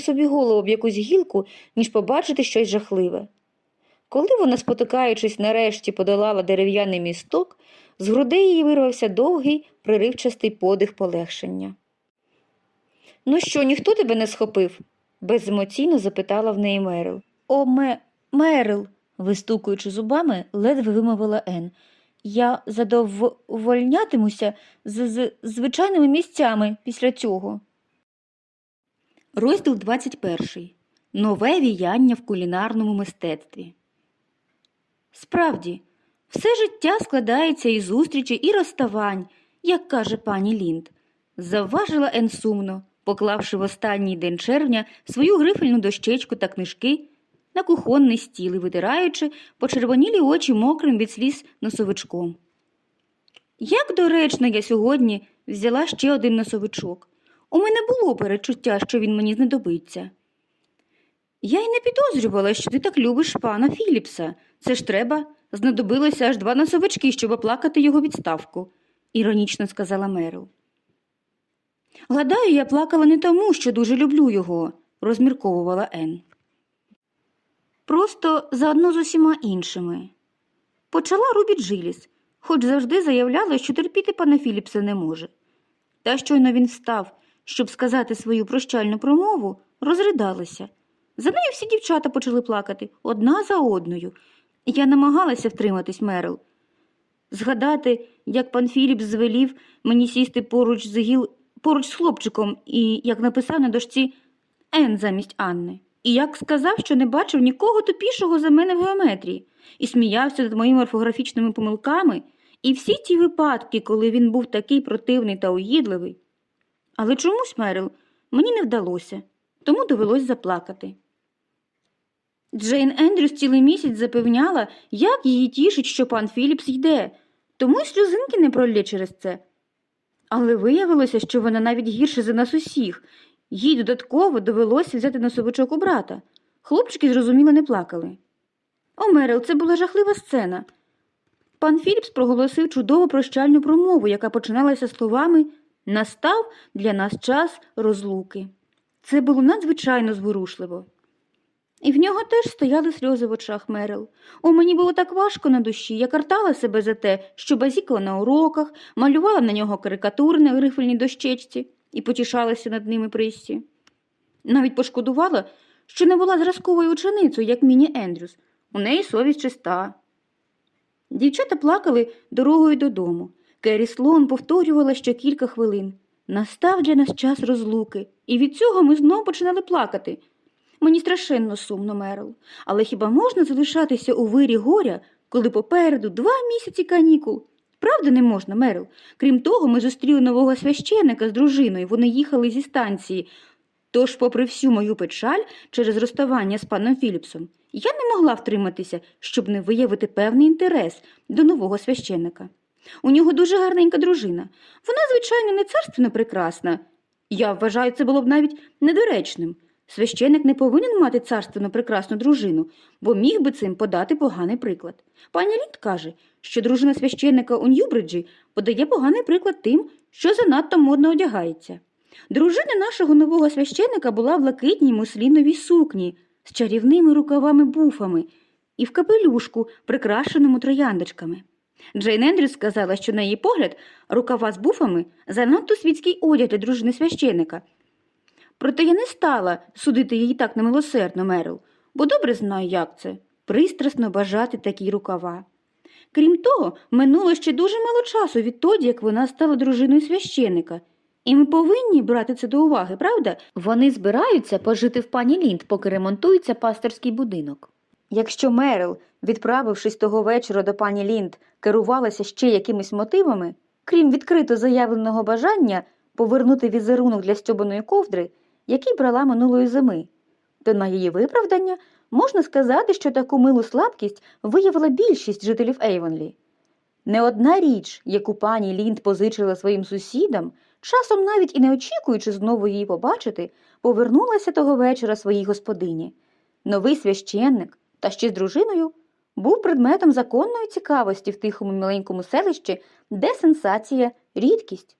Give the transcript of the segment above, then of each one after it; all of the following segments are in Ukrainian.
собі голову об якусь гілку, ніж побачити щось жахливе. Коли вона, спотикаючись, нарешті подолала дерев'яний місток, з грудей її вирвався довгий, приривчастий подих полегшення. Ну що, ніхто тебе не схопив? беземоційно запитала в неї Мерил. О, ме... Мерил, вистукуючи зубами, ледве вимовила Ен. Я задовольнятимуся з, з звичайними місцями після цього. Розділ 21. Нове віяння в кулінарному мистецтві. Справді, все життя складається із зустрічей і розставань, як каже пані Лінд, завважила Ен сумно, поклавши в останній день червня свою грифельну дощечку та книжки на кухонний стіл і витираючи почервонілі очі мокрим від сліз носовичком. Як доречно я сьогодні взяла ще один носовичок. У мене було перечуття, що він мені знадобиться. Я й не підозрювала, що ти так любиш пана Філіпса. Це ж треба, знадобилося аж два носовички, щоб оплакати його відставку, іронічно сказала Мерил. Гадаю, я плакала не тому, що дуже люблю його, розмірковувала Ен. Просто заодно з усіма іншими. Почала Рубі Джиліс, хоч завжди заявляла, що терпіти пана Філіпса не може. Та щойно він встав, щоб сказати свою прощальну промову, розридалася. За нею всі дівчата почали плакати одна за одною. Я намагалася втриматись, Мерил. Згадати, як пан Філіп звелів мені сісти поруч з гіл, поруч з хлопчиком, і як написав на дошці Н замість Анни, і як сказав, що не бачив нікого тупішого за мене в геометрії, і сміявся над моїми орфографічними помилками, і всі ті випадки, коли він був такий противний та уїдливий. Але чомусь, Мерил, мені не вдалося, тому довелось заплакати. Джейн Ендрюс цілий місяць запевняла, як її тішить, що пан Філіпс йде, тому й сльозинки не пролє через це. Але виявилося, що вона навіть гірше за нас усіх. Їй додатково довелося взяти носовичок у брата. Хлопчики, зрозуміло, не плакали. О, Мерил, це була жахлива сцена. Пан Філіпс проголосив чудову прощальну промову, яка починалася словами Настав для нас час розлуки. Це було надзвичайно зворушливо. І в нього теж стояли сльози в очах Мерил. О, мені було так важко на душі. Я картала себе за те, що базікала на уроках, малювала на нього карикатури на грифельній дощечці і потішалася над ними Прissі. Навіть пошкодувала, що не була зразковою ученицею, як Міні Ендрюс. У неї совість чиста. Дівчата плакали дорогою додому. Керрі Слоун повторювала ще кілька хвилин. Настав для нас час розлуки, і від цього ми знов починали плакати. Мені страшенно сумно, Мерл, але хіба можна залишатися у вирі горя, коли попереду два місяці канікул? Правда, не можна, Мерл. Крім того, ми зустріли нового священика з дружиною, вони їхали зі станції. Тож, попри всю мою печаль через розставання з паном Філіпсом, я не могла втриматися, щоб не виявити певний інтерес до нового священика. У нього дуже гарненька дружина. Вона, звичайно, не царственно прекрасна. Я вважаю, це було б навіть недоречним. Священик не повинен мати царственно прекрасну дружину, бо міг би цим подати поганий приклад. Пані Лінд каже, що дружина священника у Ньюбриджі подає поганий приклад тим, що занадто модно одягається. Дружина нашого нового священика була в блакитній мусліновій сукні з чарівними рукавами-буфами і в капелюшку, прикрашеному трояндочками. Джейн Ендрюс сказала, що на її погляд рукава з буфами занадто світський одяг для дружини священика. Проте я не стала судити її так немилосердно, Мерил, бо добре знаю, як це пристрасно бажати такі рукава. Крім того, минуло ще дуже мало часу відтоді, як вона стала дружиною священика. І ми повинні брати це до уваги, правда? Вони збираються пожити в пані Лінд, поки ремонтується пасторський будинок. Якщо Мерил, відправившись того вечора до пані Лінд, керувалася ще якимись мотивами, крім відкрито заявленого бажання повернути візерунок для стьобаної ковдри, який брала минулої зими, то на її виправдання можна сказати, що таку милу слабкість виявила більшість жителів Ейвонлі. Не одна річ, яку пані Лінд позичила своїм сусідам, часом навіть і не очікуючи знову її побачити, повернулася того вечора своїй господині. Новий священник, та ще з дружиною, був предметом законної цікавості в тихому міленькому селищі, де сенсація рідкість.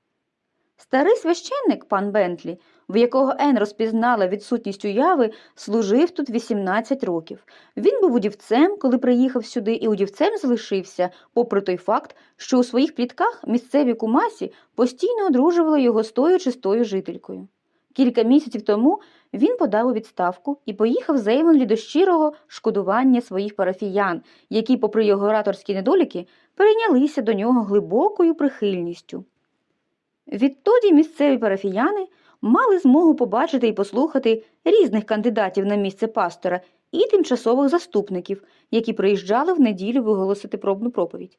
Старий священник, пан Бентлі, в якого Ен розпізнала відсутність уяви, служив тут 18 років. Він був удівцем, коли приїхав сюди, і удівцем залишився, попри той факт, що у своїх плітках місцеві кумасі постійно одружували його з тою чи з тою жителькою. Кілька місяців тому він подав у відставку і поїхав з Ейвонлі до щирого шкодування своїх парафіян, які, попри його ораторські недоліки, перейнялися до нього глибокою прихильністю. Відтоді місцеві парафіяни мали змогу побачити і послухати різних кандидатів на місце пастора і тимчасових заступників, які приїжджали в неділю виголосити пробну проповідь.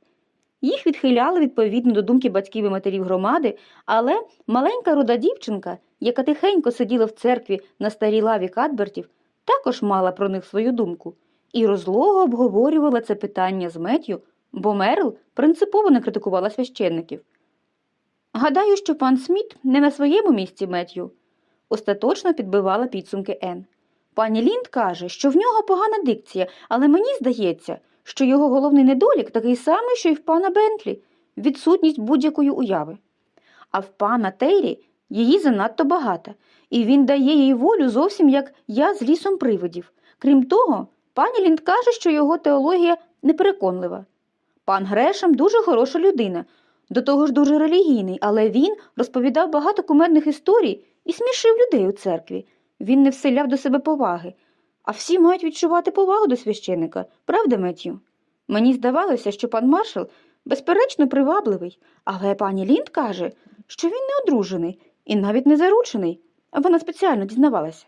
Їх відхиляли відповідно до думки батьків і матерів громади, але маленька руда дівчинка, яка тихенько сиділа в церкві на старій лаві Кадбертів, також мала про них свою думку і розлого обговорювала це питання з Меттю, бо Мерл принципово не критикувала священників. Гадаю, що пан Сміт не на своєму місці Меттю, остаточно підбивала підсумки Ен. Пані Лінд каже, що в нього погана дикція, але мені здається, що його головний недолік такий самий, що й в пана Бентлі відсутність будь-якої уяви. А в пана Тейрі її занадто багато, і він дає їй волю зовсім як я з лісом привидів. Крім того, пані Лінд каже, що його теологія непереконлива. Пан Грешем дуже хороша людина, до того ж дуже релігійний, але він розповідав багато кумедних історій і смішив людей у церкві. Він не вселяв до себе поваги. А всі мають відчувати повагу до священика, правда, Меттю? Мені здавалося, що пан маршал безперечно привабливий, але пані Лінд каже, що він не одружений і навіть не заручений. Вона спеціально дізнавалася.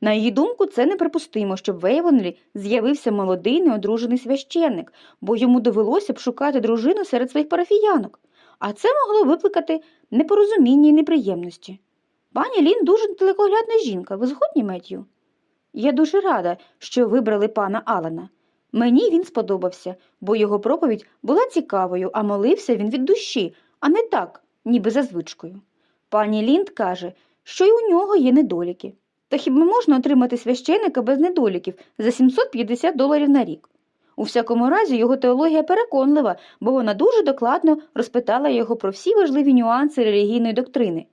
На її думку, це неприпустимо, щоб в Ейвонлі з'явився молодий неодружений священник, бо йому довелося б шукати дружину серед своїх парафіянок, а це могло викликати непорозуміння і неприємності. Пані Лін дуже далекоглядна жінка, ви згодні, Меттю? Я дуже рада, що вибрали пана Алана. Мені він сподобався, бо його проповідь була цікавою, а молився він від душі, а не так, ніби за звичкою. Пані Лінд каже, що й у нього є недоліки. Та хіба можна отримати священика без недоліків за 750 доларів на рік? У всякому разі, його теологія переконлива, бо вона дуже докладно розпитала його про всі важливі нюанси релігійної доктрини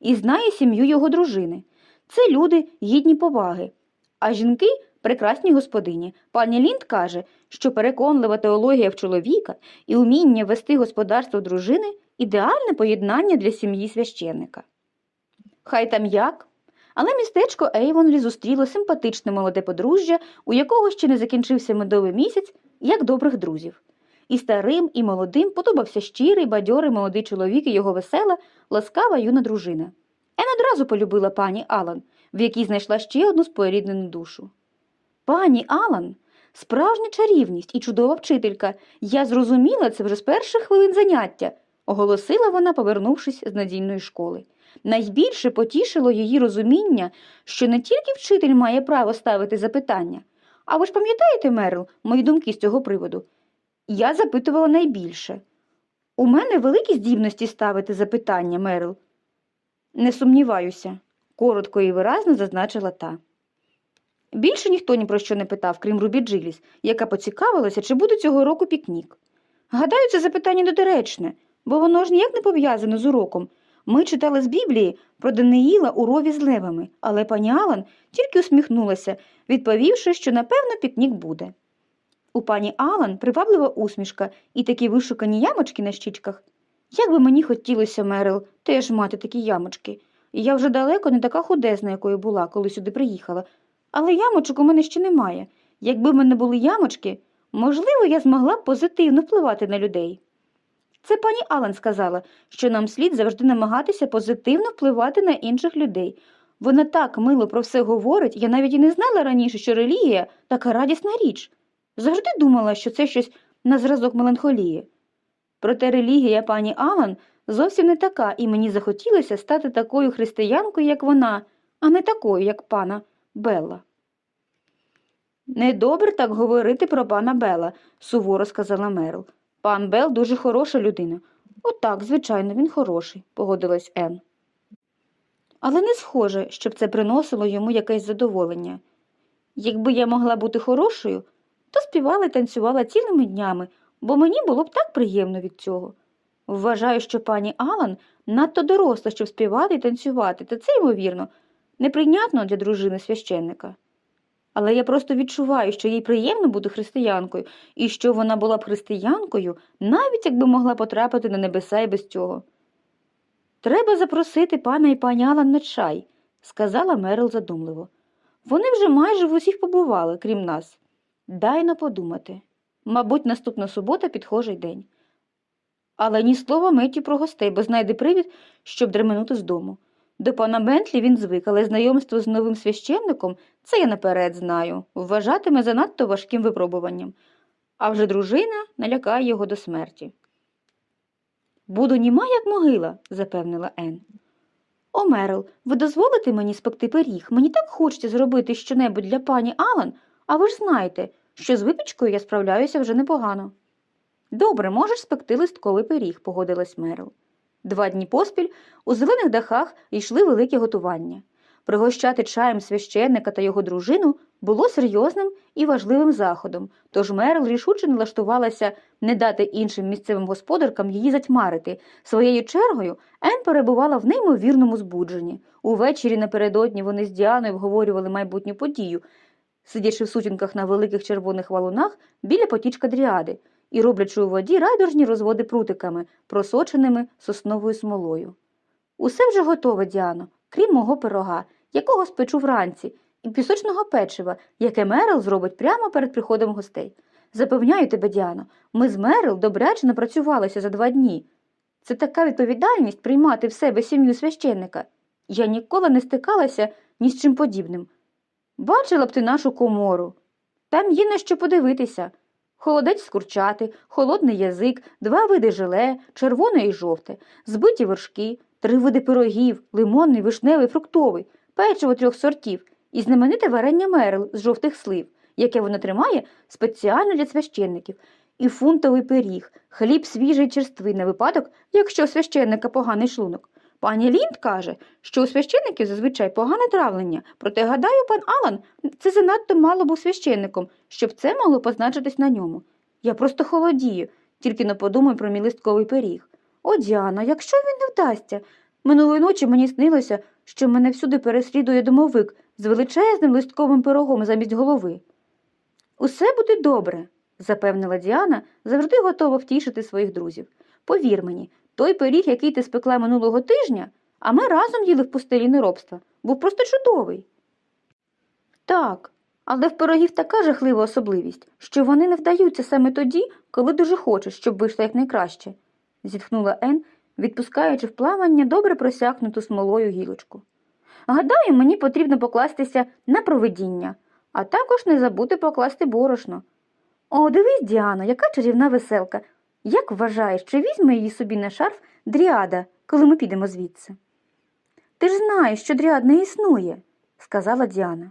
і знає сім'ю його дружини. Це люди гідні поваги. А жінки прекрасні господині. Пані Лінд каже, що переконлива теологія в чоловіка і уміння вести господарство дружини ідеальне поєднання для сім'ї священника. Хай там як. Але містечко Ейвонлі зустріло симпатичне молоде подружжя, у якого ще не закінчився медовий місяць, як добрих друзів. І старим, і молодим подобався щирий, бадьорий молодий чоловік і його весела, ласкава юна дружина. Ен одразу полюбила пані Алан, в якій знайшла ще одну споріднену душу. Пані Алан, справжня чарівність і чудова вчителька. Я зрозуміла це вже з перших хвилин заняття, оголосила вона, повернувшись з надійної школи. Найбільше потішило її розуміння, що не тільки вчитель має право ставити запитання. А ви ж пам'ятаєте, Мерл, мої думки з цього приводу? Я запитувала найбільше. У мене великі здібності ставити запитання, Мерл. Не сумніваюся, коротко і виразно зазначила та. Більше ніхто ні про що не питав, крім Рубі Джиліс, яка поцікавилася, чи буде цього року пікнік. Гадаю, це запитання недоречне, бо воно ж ніяк не пов'язане з уроком. Ми читали з Біблії про Даниїла у рові з левами, але пані Алан тільки усміхнулася, відповівши, що напевно пікнік буде. У пані Алан приваблива усмішка і такі вишукані ямочки на щічках. Як би мені хотілося, Мерил, теж мати такі ямочки. Я вже далеко не така худезна, якою була, коли сюди приїхала. Але ямочок у мене ще немає. Якби в мене були ямочки, можливо, я змогла б позитивно впливати на людей. Це пані Алан сказала, що нам слід завжди намагатися позитивно впливати на інших людей. Вона так мило про все говорить, я навіть і не знала раніше, що релігія така радісна річ. Завжди думала, що це щось на зразок меланхолії. Проте релігія пані Алан зовсім не така, і мені захотілося стати такою християнкою, як вона, а не такою, як пана Белла. Недобре так говорити про пана Бела, суворо сказала Мерл. Пан Бел дуже хороша людина. Отак, звичайно, він хороший, погодилась Ен. Але не схоже, щоб це приносило йому якесь задоволення. Якби я могла бути хорошою, то співала і танцювала цілими днями, бо мені було б так приємно від цього. Вважаю, що пані Алан надто доросла, щоб співати і танцювати, та це, ймовірно, неприйнятно для дружини священника. Але я просто відчуваю, що їй приємно бути християнкою, і що вона була б християнкою, навіть якби могла потрапити на небеса і без цього. Треба запросити пана і пані Алан на чай, сказала Мерил задумливо. Вони вже майже в усіх побували, крім нас. Дай но подумати. Мабуть, наступна субота підхожий день. Але ні слова Меті про гостей, бо знайде привід, щоб дременути з дому. До пана Бентлі він звик, але знайомство з новим священником, це я наперед знаю, вважатиме занадто важким випробуванням, а вже дружина налякає його до смерті. Буду німа, як могила, запевнила Ен. О, Мерл, ви дозволите мені спекти пиріг? Мені так хочеться зробити щонебудь для пані Алан, а ви ж знаєте, що з випічкою я справляюся вже непогано. Добре, можеш спекти листковий пиріг, погодилась Мерл. Два дні поспіль у зелених дахах йшли великі готування. Пригощати чаєм священника та його дружину було серйозним і важливим заходом, тож Мерл рішуче налаштувалася не дати іншим місцевим господаркам її затьмарити. Своєю чергою Ен перебувала в неймовірному збудженні. Увечері напередодні вони з Діаною обговорювали майбутню подію, сидячи в сутінках на великих червоних валунах біля потічка дріади і роблячи у воді райдужні розводи прутиками, просоченими сосновою смолою. Усе вже готове, Діано, крім мого пирога, якого спечу вранці, і пісочного печива, яке Мерил зробить прямо перед приходом гостей. Запевняю тебе, Діано, ми з Мерил добряче напрацювалися за два дні. Це така відповідальність приймати в себе сім'ю священника. Я ніколи не стикалася ні з чим подібним. Бачила б ти нашу комору. Там є на що подивитися. Холодець з курчати, холодний язик, два види желе, червоне і жовте, збиті вершки, три види пирогів, лимонний, вишневий, фруктовий, печиво трьох сортів і знамените варення мерл з жовтих слив, яке вона тримає спеціально для священників, і фунтовий пиріг, хліб свіжий черствий на випадок, якщо священника поганий шлунок. Пані Лінд каже, що у священників зазвичай погане травлення, проте, гадаю, пан Алан це занадто мало був священником, щоб це могло позначитись на ньому. Я просто холодію, тільки не подумай про мій листковий пиріг. О, Діана, якщо він не вдасться. Минулої ночі мені снилося, що мене всюди переслідує домовик з величезним листковим пирогом замість голови. Усе буде добре, запевнила Діана, завжди готова втішити своїх друзів. Повір мені, той пиріг, який ти спекла минулого тижня, а ми разом їли в пустелі неробства, був просто чудовий. Так, але в пирогів така жахлива особливість, що вони не вдаються саме тоді, коли дуже хочеш, щоб вийшло якнайкраще, зітхнула Ен, відпускаючи в плавання добре просякнуту смолою гілочку. Гадаю, мені потрібно покластися на провидіння, а також не забути покласти борошно. О, дивись, Діано, яка чарівна веселка. Як вважаєш, чи візьме її собі на шарф дріада, коли ми підемо звідси? Ти ж знаєш, що дріад не існує, сказала Діана.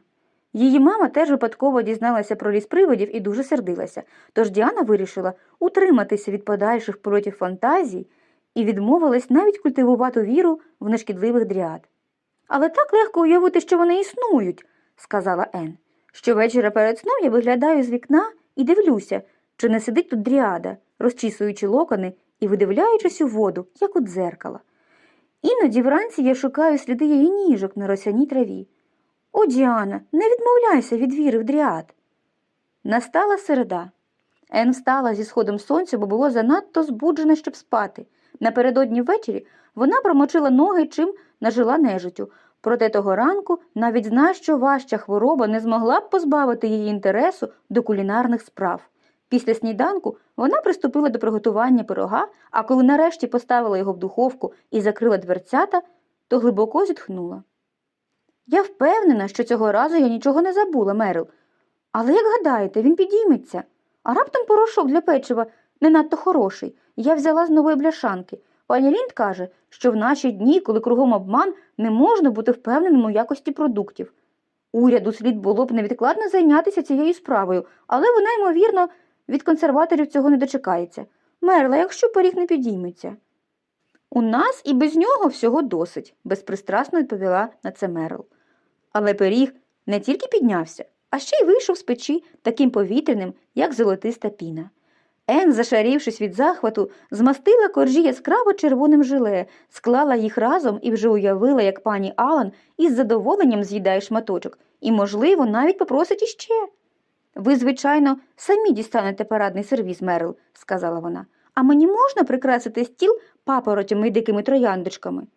Її мама теж випадково дізналася про ліс привидів і дуже сердилася, тож Діана вирішила утриматися від подальших польотів фантазій і відмовилась навіть культивувати віру в нешкідливих дріад. Але так легко уявити, що вони існують, сказала Ен. Щовечора перед сном я виглядаю з вікна і дивлюся, чи не сидить тут дріада, розчісуючи локони і видивляючись у воду, як у дзеркала. Іноді вранці я шукаю сліди її ніжок на росяній траві. О, Діана, не відмовляйся від віри в дріад. Настала середа. Ен встала зі сходом сонця, бо було занадто збуджена, щоб спати. Напередодні ввечері вона промочила ноги, чим нажила нежиттю. Проте того ранку навіть зна, що важча хвороба не змогла б позбавити її інтересу до кулінарних справ. Після сніданку вона приступила до приготування пирога, а коли нарешті поставила його в духовку і закрила дверцята, то глибоко зітхнула. Я впевнена, що цього разу я нічого не забула, Мерил. Але як гадаєте, він підійметься. А раптом порошок для печива не надто хороший. Я взяла з нової бляшанки. Пані Лінд каже, що в наші дні, коли кругом обман, не можна бути впевненим у якості продуктів. Уряду слід було б невідкладно зайнятися цією справою, але вона, ймовірно, від консерваторів цього не дочекається. Мерла, якщо пиріг не підійметься. У нас і без нього всього досить, безпристрасно відповіла на це Мерл. Але пиріг не тільки піднявся, а ще й вийшов з печі таким повітряним, як золотиста піна. Ен, зашарівшись від захвату, змастила коржі яскраво червоним желе, склала їх разом і вже уявила, як пані Алан із задоволенням з'їдає шматочок і, можливо, навіть попросить іще. Ви, звичайно, самі дістанете парадний сервіз, Мерл, сказала вона. А мені можна прикрасити стіл папоротями і дикими трояндочками?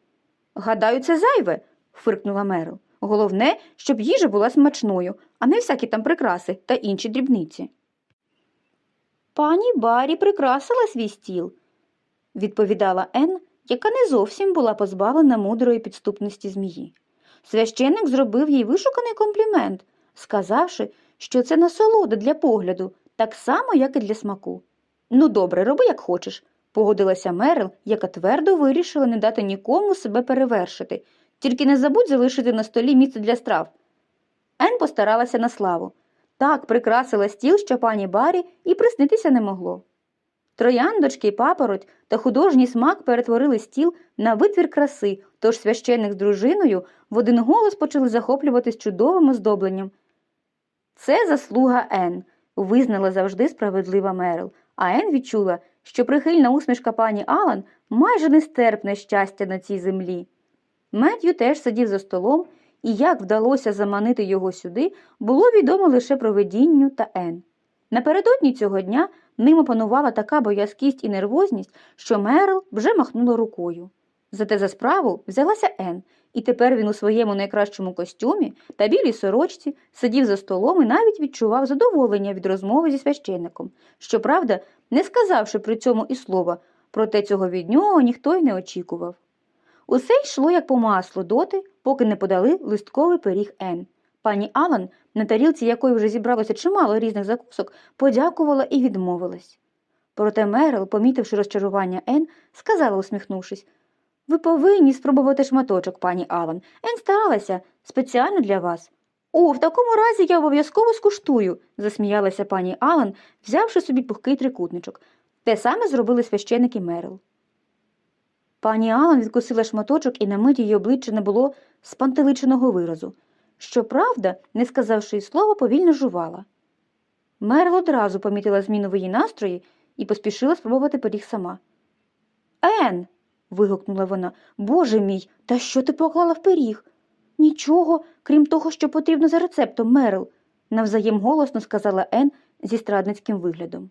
Гадаю, це зайве, фиркнула Мерл. Головне, щоб їжа була смачною, а не всякі там прикраси та інші дрібниці. Пані Барі прикрасила свій стіл, відповідала Ен, яка не зовсім була позбавлена мудрої підступності змії. Священик зробив їй вишуканий комплімент, сказавши, що це насолода для погляду, так само, як і для смаку. Ну, добре, роби, як хочеш, погодилася Мерил, яка твердо вирішила не дати нікому себе перевершити, тільки не забудь залишити на столі місце для страв. Ен постаралася на славу. Так прикрасила стіл, що пані Барі і приснитися не могло. Трояндочки, папороть та художній смак перетворили стіл на витвір краси, тож священик з дружиною в один голос почали захоплюватись чудовим оздобленням. Це заслуга Ен, визнала завжди справедлива Мерил, а Ен відчула, що прихильна усмішка пані Алан майже нестерпне щастя на цій землі. Меттю теж сидів за столом, і як вдалося заманити його сюди, було відомо лише проведінню та Ен. Напередодні цього дня ним опанувала така боязкість і нервозність, що Мерл вже махнула рукою. Зате за справу взялася Ен, і тепер він у своєму найкращому костюмі та білій сорочці сидів за столом і навіть відчував задоволення від розмови зі священником, щоправда, не сказавши при цьому і слова, проте цього від нього ніхто й не очікував. Усе йшло як по маслу доти, поки не подали листковий пиріг Ен. Пані Алан, на тарілці якої вже зібралося чимало різних закусок, подякувала і відмовилась. Проте Мерил, помітивши розчарування Ен, сказала, усміхнувшись Ви повинні спробувати шматочок, пані Алан. Ен старалася спеціально для вас. О, в такому разі я обов'язково скуштую, засміялася пані Алан, взявши собі пухкий трикутничок. Те саме зробили священик і Мерил. Пані Алан відкусила шматочок, і на мить її обличчя не було спантеличеного виразу. Щоправда, не сказавши й слова, повільно жувала. Мерл одразу помітила зміну в її настрої і поспішила спробувати пиріг сама. Ен. Вигукнула вона. Боже мій, та що ти поклала в пиріг? Нічого, крім того, що потрібно за рецептом, Мерл, навзаєм голосно сказала Ен зі страдницьким виглядом.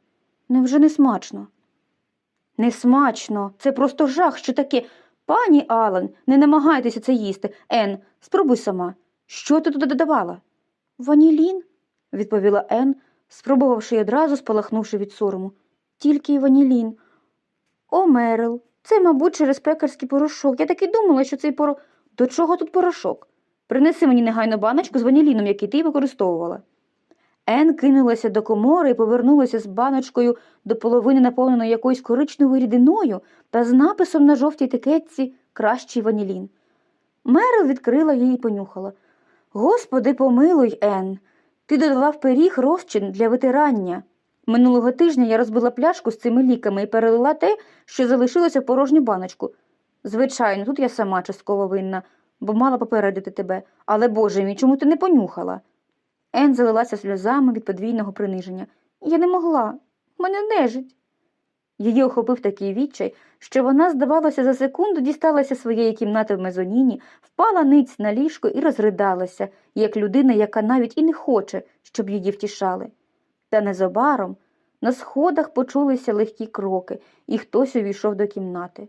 Невже не смачно? Не смачно, це просто жах, що таке. Пані Алан, не намагайтеся це їсти. Ен, спробуй сама. Що ти туди додавала? Ванілін, відповіла Ен, спробувавши й одразу спалахнувши від сорому. Тільки й ванілін. О, Мерил, це, мабуть, через пекарський порошок. Я так і думала, що цей поро. До чого тут порошок? Принеси мені негайно баночку з ваніліном, який ти використовувала. Ен кинулася до комори і повернулася з баночкою до половини наповненої якоюсь коричневою рідиною та з написом на жовтій етикетці кращий ванілін. Мерил відкрила її і понюхала. Господи, помилуй, Ен, ти додала в пиріг розчин для витирання. Минулого тижня я розбила пляшку з цими ліками і перелила те, що залишилося в порожню баночку. Звичайно, тут я сама частково винна, бо мала попередити тебе, але боже мій, чому ти не понюхала? Ен залилася сльозами від подвійного приниження. Я не могла, мене нежить. Її охопив такий відчай, що вона, здавалося, за секунду дісталася своєї кімнати в мезоніні, впала ниць на ліжко і розридалася, як людина, яка навіть і не хоче, щоб її втішали. Та незабаром на сходах почулися легкі кроки, і хтось увійшов до кімнати.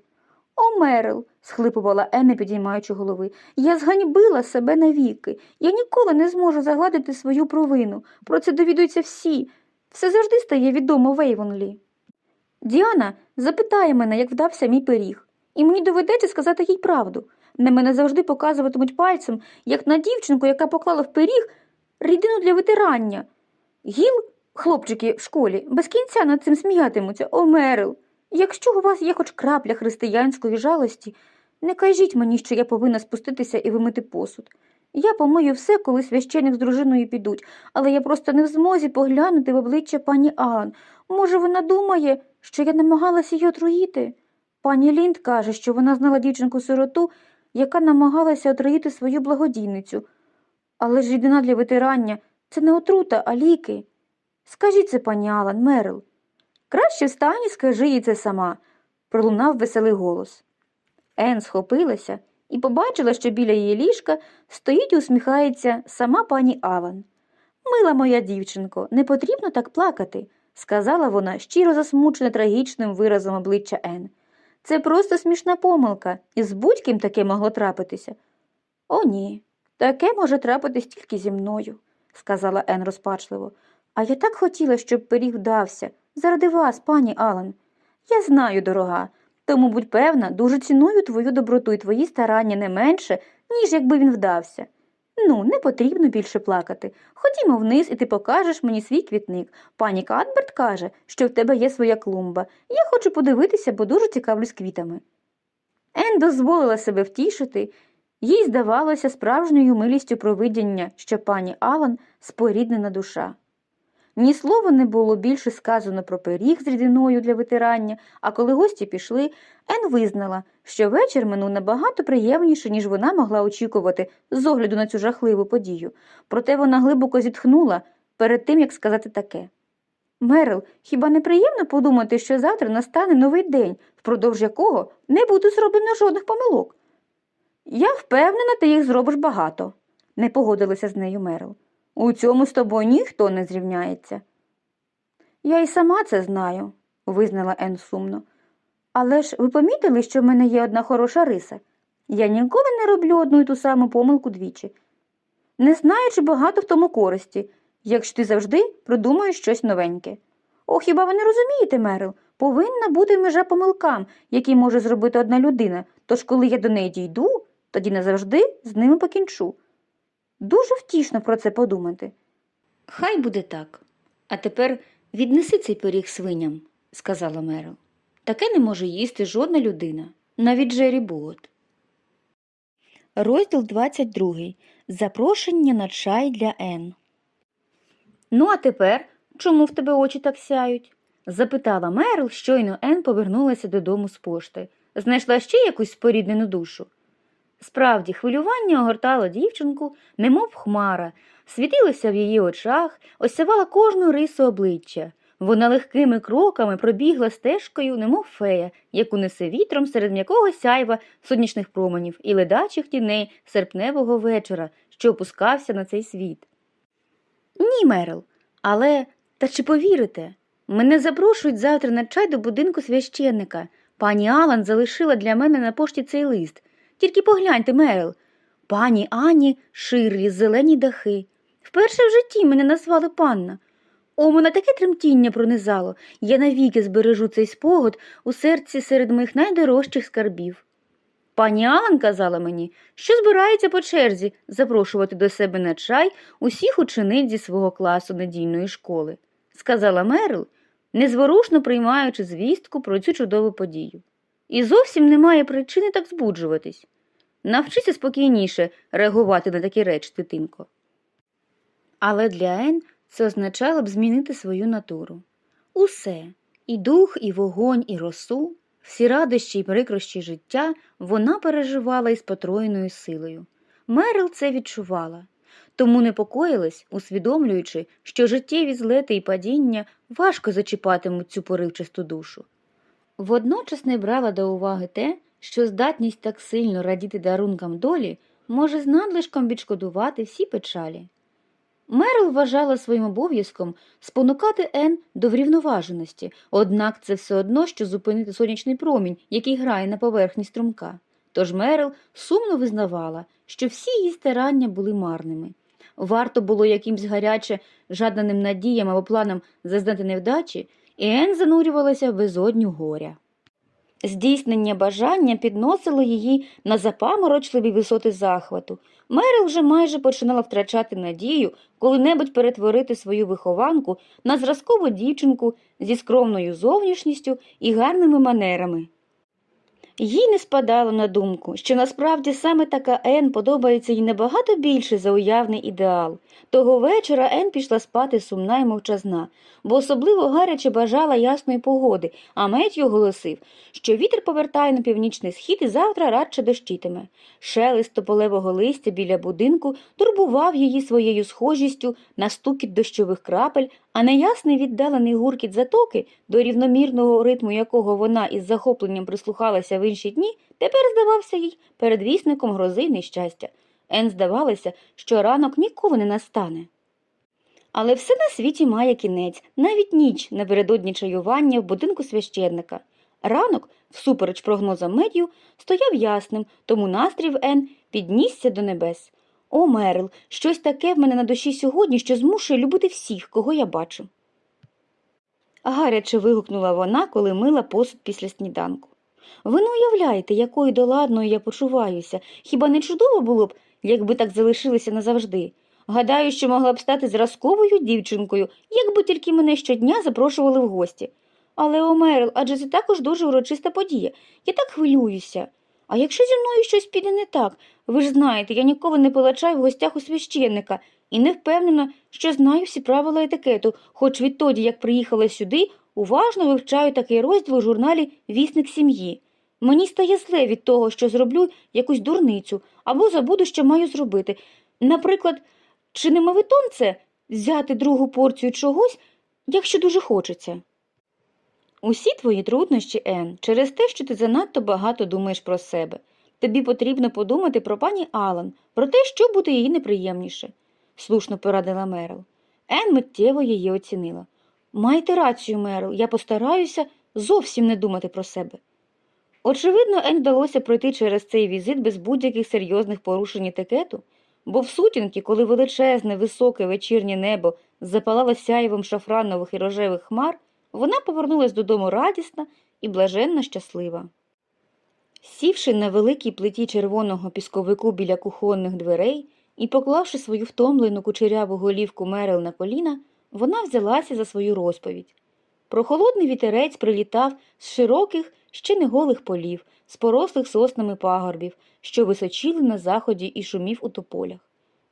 О, Мерил, схлипувала Енна, підіймаючи голови, я зганьбила себе навіки. Я ніколи не зможу загладити свою провину. Про це довідуються всі. Все завжди стає відомо Вейвонлі. Діана запитає мене, як вдався мій пиріг, і мені доведеться сказати їй правду. На мене завжди показуватимуть пальцем, як на дівчинку, яка поклала в пиріг рідину для витирання. Гіл, хлопчики в школі, без кінця над цим сміятимуться. О, Мерил, якщо у вас є хоч крапля християнської жалості, не кажіть мені, що я повинна спуститися і вимити посуд. Я помию все, коли священик з дружиною підуть, але я просто не в змозі поглянути в обличчя пані Ан. Може, вона думає, що я намагалася її отруїти? Пані Лінд каже, що вона знала дівчинку-сироту, яка намагалася отруїти свою благодійницю. Але ж рідина для витирання це не отрута, а ліки. Скажіть це, пані Алан, Мерил. Краще встань і скажи їй це сама, пролунав веселий голос. Ен схопилася і побачила, що біля її ліжка стоїть і усміхається сама пані Аван. Мила моя дівчинко, не потрібно так плакати, сказала вона, щиро засмучена трагічним виразом обличчя Ен. Це просто смішна помилка, і з будь-ким таке могло трапитися. О, ні, таке може трапитись тільки зі мною, сказала Ен розпачливо. А я так хотіла, щоб пиріг вдався. Заради вас, пані Алан. Я знаю, дорога, тому будь певна, дуже ціную твою доброту і твої старання не менше, ніж якби він вдався. Ну, не потрібно більше плакати. Ходімо вниз, і ти покажеш мені свій квітник. Пані Кадберт каже, що в тебе є своя клумба. Я хочу подивитися, бо дуже цікавлюсь квітами. Ен дозволила себе втішити, їй здавалося справжньою милістю провидіння, що пані Алан споріднена душа. Ні слова не було більше сказано про пиріг з рідиною для витирання, а коли гості пішли, Ен визнала, що вечір минув набагато приємніше, ніж вона могла очікувати з огляду на цю жахливу подію. Проте вона глибоко зітхнула перед тим, як сказати таке. Мерил, хіба не приємно подумати, що завтра настане новий день, впродовж якого не буде зроблено жодних помилок? Я впевнена, ти їх зробиш багато, не погодилася з нею Мерил. У цьому з тобою ніхто не зрівняється. Я й сама це знаю, визнала Ен сумно. Але ж ви помітили, що в мене є одна хороша риса? Я ніколи не роблю одну й ту саму помилку двічі. Не знаю, чи багато в тому користі, якщо ти завжди придумаєш щось новеньке. О, хіба ви не розумієте, Мерил? Повинна бути межа помилкам, які може зробити одна людина, тож коли я до неї дійду, тоді назавжди з ними покінчу. Дуже втішно про це подумати. Хай буде так. А тепер віднеси цей пиріг свиням, сказала Мерил. Таке не може їсти жодна людина, навіть Джері Бот. Розділ 22. Запрошення на чай для Ен. Ну, а тепер чому в тебе очі так сяють? запитала Мерл, щойно Ен повернулася додому з пошти. Знайшла ще якусь споріднену душу. Справді, хвилювання огортало дівчинку, немов хмара, світилося в її очах, осявала кожну рису обличчя. Вона легкими кроками пробігла стежкою, немов фея, яку несе вітром серед м'якого сяйва сонячних променів і ледачих тіней серпневого вечора, що опускався на цей світ. Ні, Мерил, але та чи повірите? Мене запрошують завтра на чай до будинку священника. Пані Алан залишила для мене на пошті цей лист. Тільки погляньте, Мерил. Пані Ані Ширлі, зелені дахи. Вперше в житті мене назвали панна. О, мене таке тремтіння пронизало. Я навіки збережу цей спогад у серці серед моїх найдорожчих скарбів. Пані Алан казала мені, що збирається по черзі запрошувати до себе на чай усіх учениць зі свого класу надійної школи, сказала Мерил, незворушно приймаючи звістку про цю чудову подію. І зовсім немає причини так збуджуватись. Навчися спокійніше реагувати на такі речі, дитинко. Але для Ен це означало б змінити свою натуру. Усе і дух, і вогонь, і росу, всі радощі й прикрощі життя вона переживала із потроєною силою. Мерил це відчувала, тому непокоїлась, усвідомлюючи, що життєві злети і падіння важко зачіпатимуть цю поривчасту душу. Водночас не брала до уваги те, що здатність так сильно радіти дарункам долі може з надлишком відшкодувати всі печалі. Мерил вважала своїм обов'язком спонукати Ен до врівноваженості, однак це все одно, що зупинити сонячний промінь, який грає на поверхні струмка. Тож Мерил сумно визнавала, що всі її старання були марними. Варто було якимсь гаряче жаданим надіям або планам зазнати невдачі, і Ен занурювалася в безодню горя. Здійснення бажання підносило її на запаморочливі висоти захвату. Мерил вже майже починала втрачати надію коли-небудь перетворити свою вихованку на зразкову дівчинку зі скромною зовнішністю і гарними манерами. Їй не спадало на думку, що насправді саме така Ен подобається їй набагато більше за уявний ідеал. Того вечора Ен пішла спати сумна й мовчазна, бо особливо гаряче бажала ясної погоди, а Меттю оголосив, що вітер повертає на північний схід і завтра радше дощитиме. Шелест тополевого листя біля будинку турбував її своєю схожістю на стукіт дощових крапель, а неясний віддалений гуркіт затоки, до рівномірного ритму якого вона із захопленням прислухалася в інші дні, тепер здавався їй передвісником грози й нещастя. Ен здавалося, що ранок ніколи не настане. Але все на світі має кінець, навіть ніч напередодні чаювання в будинку священника. Ранок, всупереч прогнозам медію, стояв ясним, тому настрій в Ен піднісся до небес. О, Мерил, щось таке в мене на душі сьогодні, що змушує любити всіх, кого я бачу. Гаряче вигукнула вона, коли мила посуд після сніданку. Ви не уявляєте, якою доладною я почуваюся. Хіба не чудово було б, якби так залишилося назавжди? Гадаю, що могла б стати зразковою дівчинкою, якби тільки мене щодня запрошували в гості. Але, о, Мерил, адже це також дуже урочиста подія. Я так хвилююся. А якщо зі мною щось піде не так, ви ж знаєте, я ніколи не полачаю в гостях у священника і не впевнена, що знаю всі правила етикету, хоч відтоді, як приїхала сюди, уважно вивчаю такий розділ у журналі Вісник сім'ї. Мені стає зле від того, що зроблю якусь дурницю або забуду, що маю зробити. Наприклад, чи не мавитон це взяти другу порцію чогось, якщо дуже хочеться? Усі твої труднощі, Ен, через те, що ти занадто багато думаєш про себе. Тобі потрібно подумати про пані Алан, про те, що буде їй неприємніше, слушно порадила Мерил. Ен миттєво її оцінила. Маєте рацію, Мерил, я постараюся зовсім не думати про себе. Очевидно, Ен вдалося пройти через цей візит без будь-яких серйозних порушень етикету, бо в сутінки, коли величезне, високе вечірнє небо запалало сяєвом шафранових і рожевих хмар, вона повернулась додому радісна і блаженно щаслива. Сівши на великій плиті червоного пісковику біля кухонних дверей і поклавши свою втомлену кучеряву голівку Мерил на коліна, вона взялася за свою розповідь. Прохолодний вітерець прилітав з широких, ще не голих полів, з порослих соснами пагорбів, що височили на заході і шумів у тополях.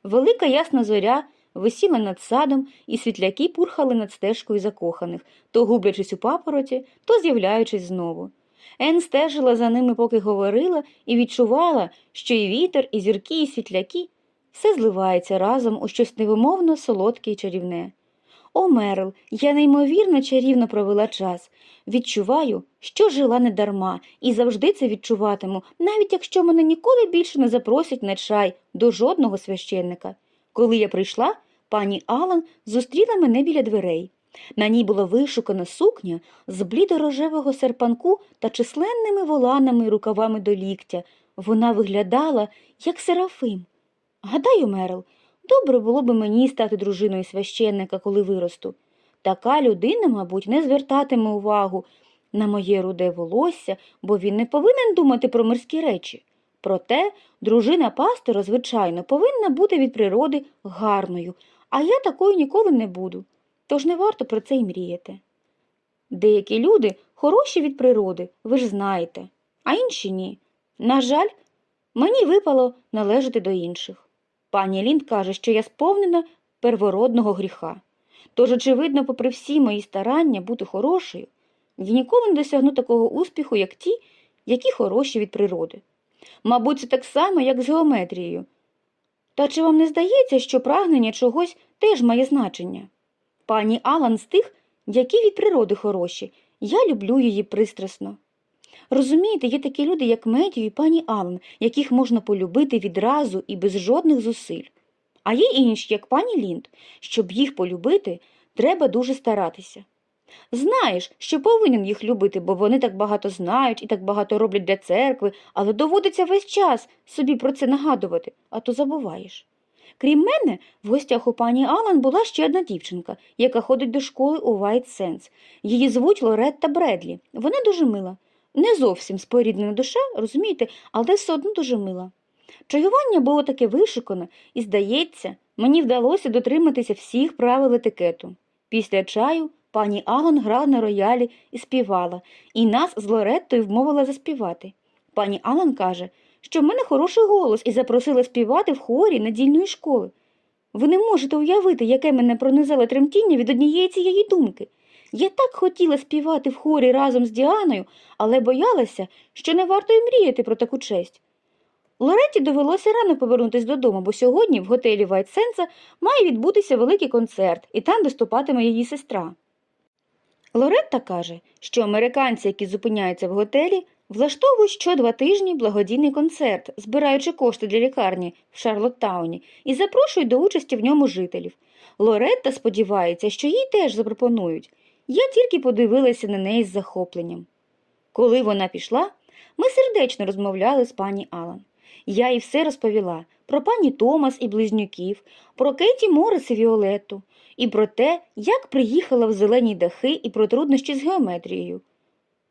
Велика ясна зоря висіла над садом, і світляки пурхали над стежкою закоханих, то гублячись у папороті, то з'являючись знову. Ен стежила за ними, поки говорила, і відчувала, що і вітер, і зірки, і світляки все зливається разом у щось невимовно солодке і чарівне. О, Мерл, я неймовірно чарівно провела час. Відчуваю, що жила недарма, і завжди це відчуватиму, навіть якщо мене ніколи більше не запросять на чай до жодного священника. Коли я прийшла, пані Алан зустріла мене біля дверей. На ній була вишукана сукня з блідорожевого серпанку та численними воланами і рукавами до ліктя. Вона виглядала, як серафим. Гадаю, Мерл, добре було би мені стати дружиною священника, коли виросту. Така людина, мабуть, не звертатиме увагу на моє руде волосся, бо він не повинен думати про мирські речі. Проте дружина пастора, звичайно, повинна бути від природи гарною, а я такою ніколи не буду. Тож не варто про це й мріяти. Деякі люди хороші від природи, ви ж знаєте, а інші ні. На жаль, мені випало належати до інших. Пані Лінд каже, що я сповнена первородного гріха. Тож, очевидно, попри всі мої старання бути хорошою, я ніколи не досягну такого успіху, як ті, які хороші від природи. Мабуть, це так само, як з геометрією. Та чи вам не здається, що прагнення чогось теж має значення? Пані Алан з тих, які від природи хороші, я люблю її пристрасно. Розумієте, є такі люди, як Медію і пані Алан, яких можна полюбити відразу і без жодних зусиль. А є інші, як пані Лінд, щоб їх полюбити, треба дуже старатися. Знаєш, що повинен їх любити, бо вони так багато знають і так багато роблять для церкви, але доводиться весь час собі про це нагадувати, а то забуваєш. Крім мене, в гостях у пані Алан була ще одна дівчинка, яка ходить до школи у Вайт Сендс. Її звуть Лоретта Бредлі. Вона дуже мила. Не зовсім споріднена душа, розумієте, але все одно дуже мила. Чаювання було таке вишукане, і, здається, мені вдалося дотриматися всіх правил етикету. Після чаю пані Алан грала на роялі і співала, і нас з Лореттою вмовила заспівати. Пані Алан каже, що в мене хороший голос і запросила співати в хорі недільної школи. Ви не можете уявити, яке мене пронизало тремтіння від однієї цієї думки. Я так хотіла співати в хорі разом з Діаною, але боялася, що не варто й мріяти про таку честь. Лоретті довелося рано повернутися додому, бо сьогодні в готелі Вайтсенса має відбутися великий концерт, і там виступатиме її сестра. Лоретта каже, що американці, які зупиняються в готелі, влаштовують що два тижні благодійний концерт, збираючи кошти для лікарні в Шарлоттауні, і запрошують до участі в ньому жителів. Лоретта сподівається, що їй теж запропонують. Я тільки подивилася на неї з захопленням. Коли вона пішла, ми сердечно розмовляли з пані Алан. Я їй все розповіла про пані Томас і близнюків, про Кейті Морис і Віолетту, і про те, як приїхала в зелені дахи і про труднощі з геометрією.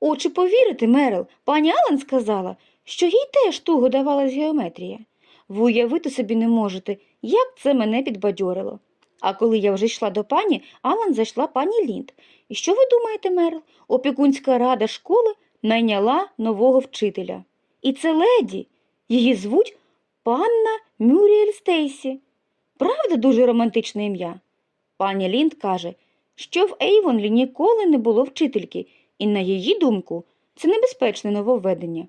О, чи повірите, Мерил, пані Алан сказала, що їй теж туго давалась геометрія. Ви уявити собі не можете, як це мене підбадьорило. А коли я вже йшла до пані, Алан зайшла пані Лінд. І що ви думаєте, Мерл? Опікунська рада школи найняла нового вчителя. І це леді. Її звуть панна Мюріель Стейсі. Правда, дуже романтичне ім'я? Пані Лінд каже, що в Ейвонлі ніколи не було вчительки, і, на її думку, це небезпечне нововведення.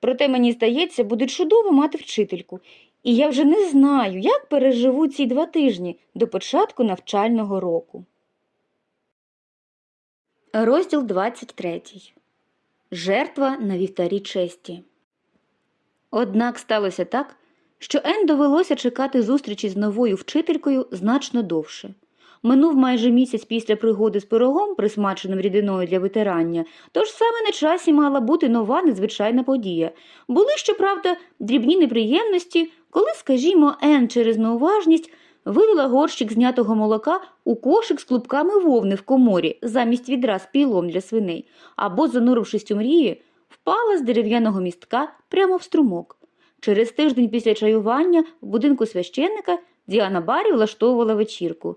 Проте, мені здається, буде чудово мати вчительку, і я вже не знаю, як переживу ці два тижні до початку навчального року. Розділ 23. Жертва на вівтарі честі. Однак сталося так, що Ен довелося чекати зустрічі з новою вчителькою значно довше. Минув майже місяць після пригоди з пирогом, присмаченим рідиною для витирання, тож саме на часі мала бути нова незвичайна подія. Були, щоправда, дрібні неприємності, коли, скажімо, Ен через неуважність вилила горщик знятого молока у кошик з клубками вовни в коморі замість відра з пілом для свиней, або, занурившись у мрії, впала з дерев'яного містка прямо в струмок. Через тиждень після чаювання в будинку священника Діана Барі влаштовувала вечірку.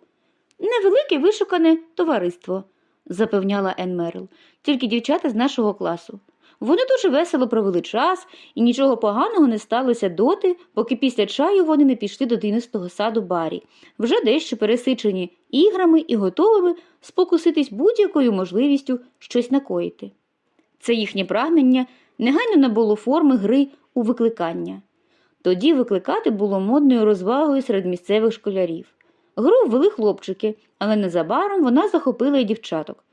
Невелике вишукане товариство, запевняла Ен Мерл, тільки дівчата з нашого класу. Вони дуже весело провели час, і нічого поганого не сталося доти, поки після чаю вони не пішли до тинистого саду Барі, вже дещо пересичені іграми і готовими спокуситись будь-якою можливістю щось накоїти. Це їхнє прагнення негайно набуло форми гри у викликання. Тоді викликати було модною розвагою серед місцевих школярів. Гру ввели хлопчики, але незабаром вона захопила й дівчаток.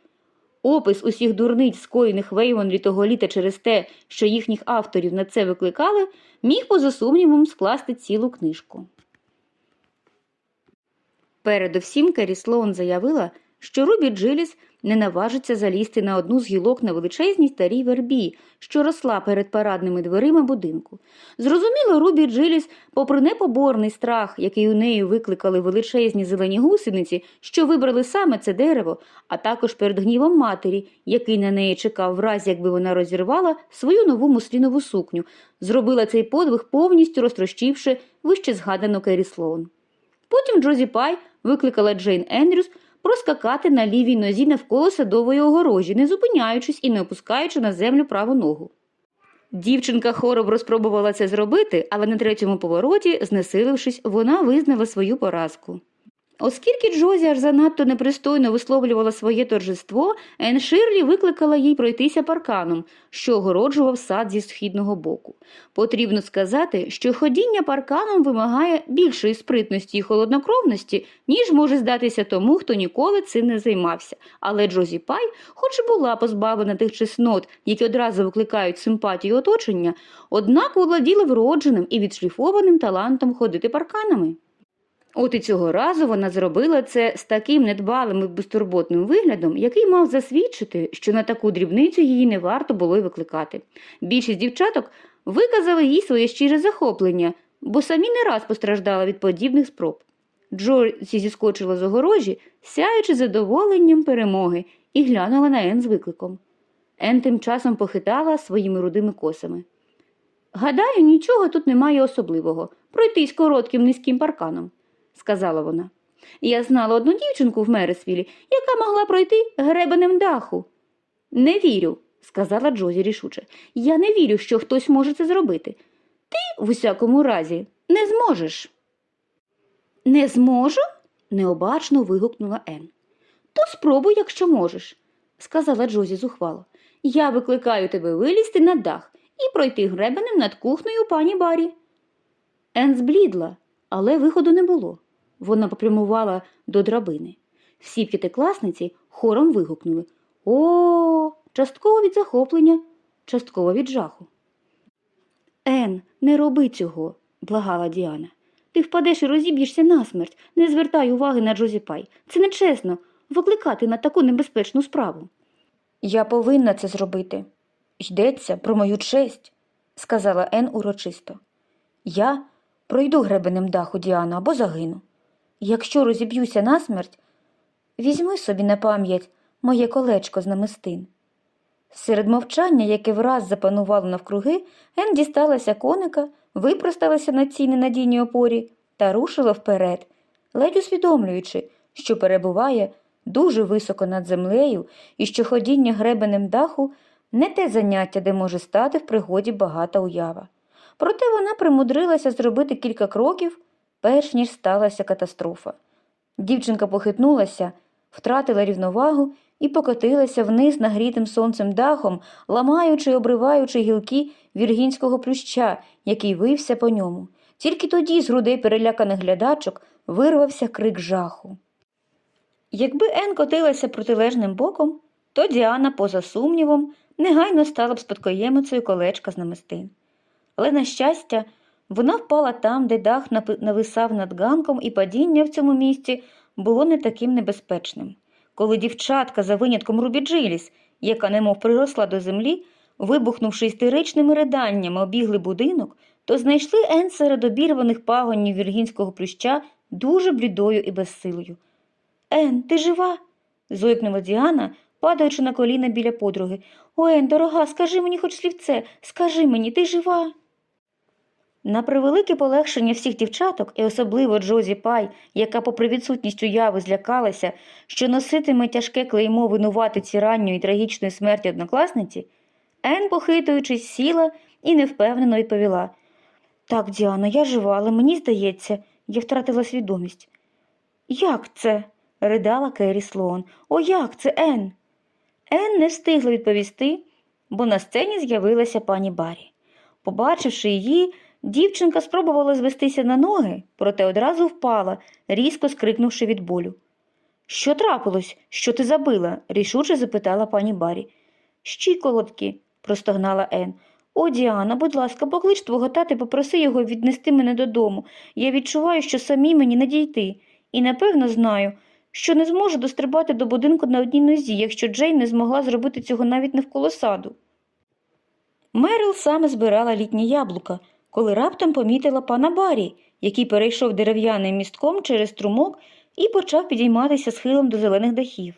Опис усіх дурниць, скоєних Вейвонлі того літа через те, що їхніх авторів на це викликали, міг поза сумнівом скласти цілу книжку. Передовсім Керрі Слоун заявила, що Рубі Джиліс не наважиться залізти на одну з гілок на величезній старій вербі, що росла перед парадними дверима будинку. Зрозуміло, Рубі Джиліс, попри непоборний страх, який у неї викликали величезні зелені гусениці, що вибрали саме це дерево, а також перед гнівом матері, який на неї чекав в разі, якби вона розірвала свою нову муслінову сукню, зробила цей подвиг повністю розтрощивши вище згадану Керрі Слоун. Потім Джозі Пай викликала Джейн Ендрюс проскакати на лівій нозі навколо садової огорожі, не зупиняючись і не опускаючи на землю праву ногу. Дівчинка хоробро спробувала це зробити, але на третьому повороті, знесилившись, вона визнала свою поразку. Оскільки Джозі аж занадто непристойно висловлювала своє торжество, Ен Ширлі викликала їй пройтися парканом, що огороджував сад зі східного боку. Потрібно сказати, що ходіння парканом вимагає більшої спритності і холоднокровності, ніж може здатися тому, хто ніколи цим не займався. Але Джозі Пай, хоч і була позбавлена тих чеснот, які одразу викликають симпатію оточення, однак володіла вродженим і відшліфованим талантом ходити парканами. От і цього разу вона зробила це з таким недбалим і безтурботним виглядом, який мав засвідчити, що на таку дрібницю її не варто було й викликати. Більшість дівчаток виказали їй своє щире захоплення, бо самі не раз постраждала від подібних спроб. Джорсі зіскочила з огорожі, сяючи задоволенням перемоги, і глянула на Ен з викликом. Ен тим часом похитала своїми рудими косами. Гадаю, нічого тут немає особливого пройтись коротким низьким парканом сказала вона. Я знала одну дівчинку в Мересвілі, яка могла пройти гребенем даху. Не вірю, сказала Джозі рішуче. Я не вірю, що хтось може це зробити. Ти, в усякому разі, не зможеш. Не зможу? необачно вигукнула Ен. То спробуй, якщо можеш, сказала Джозі зухвало. Я викликаю тебе вилізти на дах і пройти гребенем над кухнею пані Барі. Ен зблідла, але виходу не було. Вона попрямувала до драбини. Всі п'ятикласниці хором вигукнули О, частково від захоплення, частково від жаху. Ен, не роби цього, благала Діана. Ти впадеш і розіб'єшся насмерть. Не звертай уваги на Джозі Пай. Це нечесно викликати на таку небезпечну справу. Я повинна це зробити. Йдеться про мою честь, сказала Ен урочисто. Я пройду гребенем даху Діану або загину. Якщо розіб'юся насмерть, візьми собі на пам'ять моє колечко з намистин. Серед мовчання, яке враз запанувало навкруги, Ен дісталася коника, випросталася на цій ненадійній опорі та рушила вперед, ледь усвідомлюючи, що перебуває дуже високо над землею і що ходіння гребенем даху не те заняття, де може стати в пригоді багата уява. Проте вона примудрилася зробити кілька кроків, перш ніж сталася катастрофа. Дівчинка похитнулася, втратила рівновагу і покотилася вниз нагрітим сонцем дахом, ламаючи й обриваючи гілки віргінського плюща, який вився по ньому. Тільки тоді з грудей переляканих глядачок вирвався крик жаху. Якби Ен котилася протилежним боком, то Діана, поза сумнівом, негайно стала б спадкоємицею колечка з намистин. Але, на щастя, вона впала там, де дах нависав над ганком, і падіння в цьому місці було не таким небезпечним. Коли дівчатка за винятком Рубі Джиліс, яка немов приросла до землі, вибухнувши істеричними риданнями, обігли будинок, то знайшли Ен серед обірваних пагонів віргінського плюща дуже блідою і безсилою. Ен, ти жива? зойкнула Діана, падаючи на коліна біля подруги. О, Ен, дорога, скажи мені хоч слівце, скажи мені, ти жива? На превелике полегшення всіх дівчаток, і особливо Джозі Пай, яка, попри відсутність уяви, злякалася, що носитиме тяжке клеймо винуватиці ранньої і трагічної смерті однокласниці, Ен, похитуючись, сіла і невпевнено відповіла Так, Діано, я жива, але мені здається, я втратила свідомість. Як це? ридала Керрі Слоун. О, як це, Ен? Ен не встигла відповісти, бо на сцені з'явилася пані Барі. Побачивши її, дівчинка спробувала звестися на ноги, проте одразу впала, різко скрикнувши від болю. Що трапилось? Що ти забила? рішуче запитала пані Барі. Щиколотки, простогнала Ен. О, Діана, будь ласка, поклич твого тата і попроси його віднести мене додому. Я відчуваю, що самі мені не дійти. І напевно знаю, що не зможу дострибати до будинку на одній нозі, якщо Джейн не змогла зробити цього навіть навколо саду. Мерил саме збирала літні яблука, коли раптом помітила пана Барі, який перейшов дерев'яним містком через струмок і почав підійматися схилом до зелених дахів.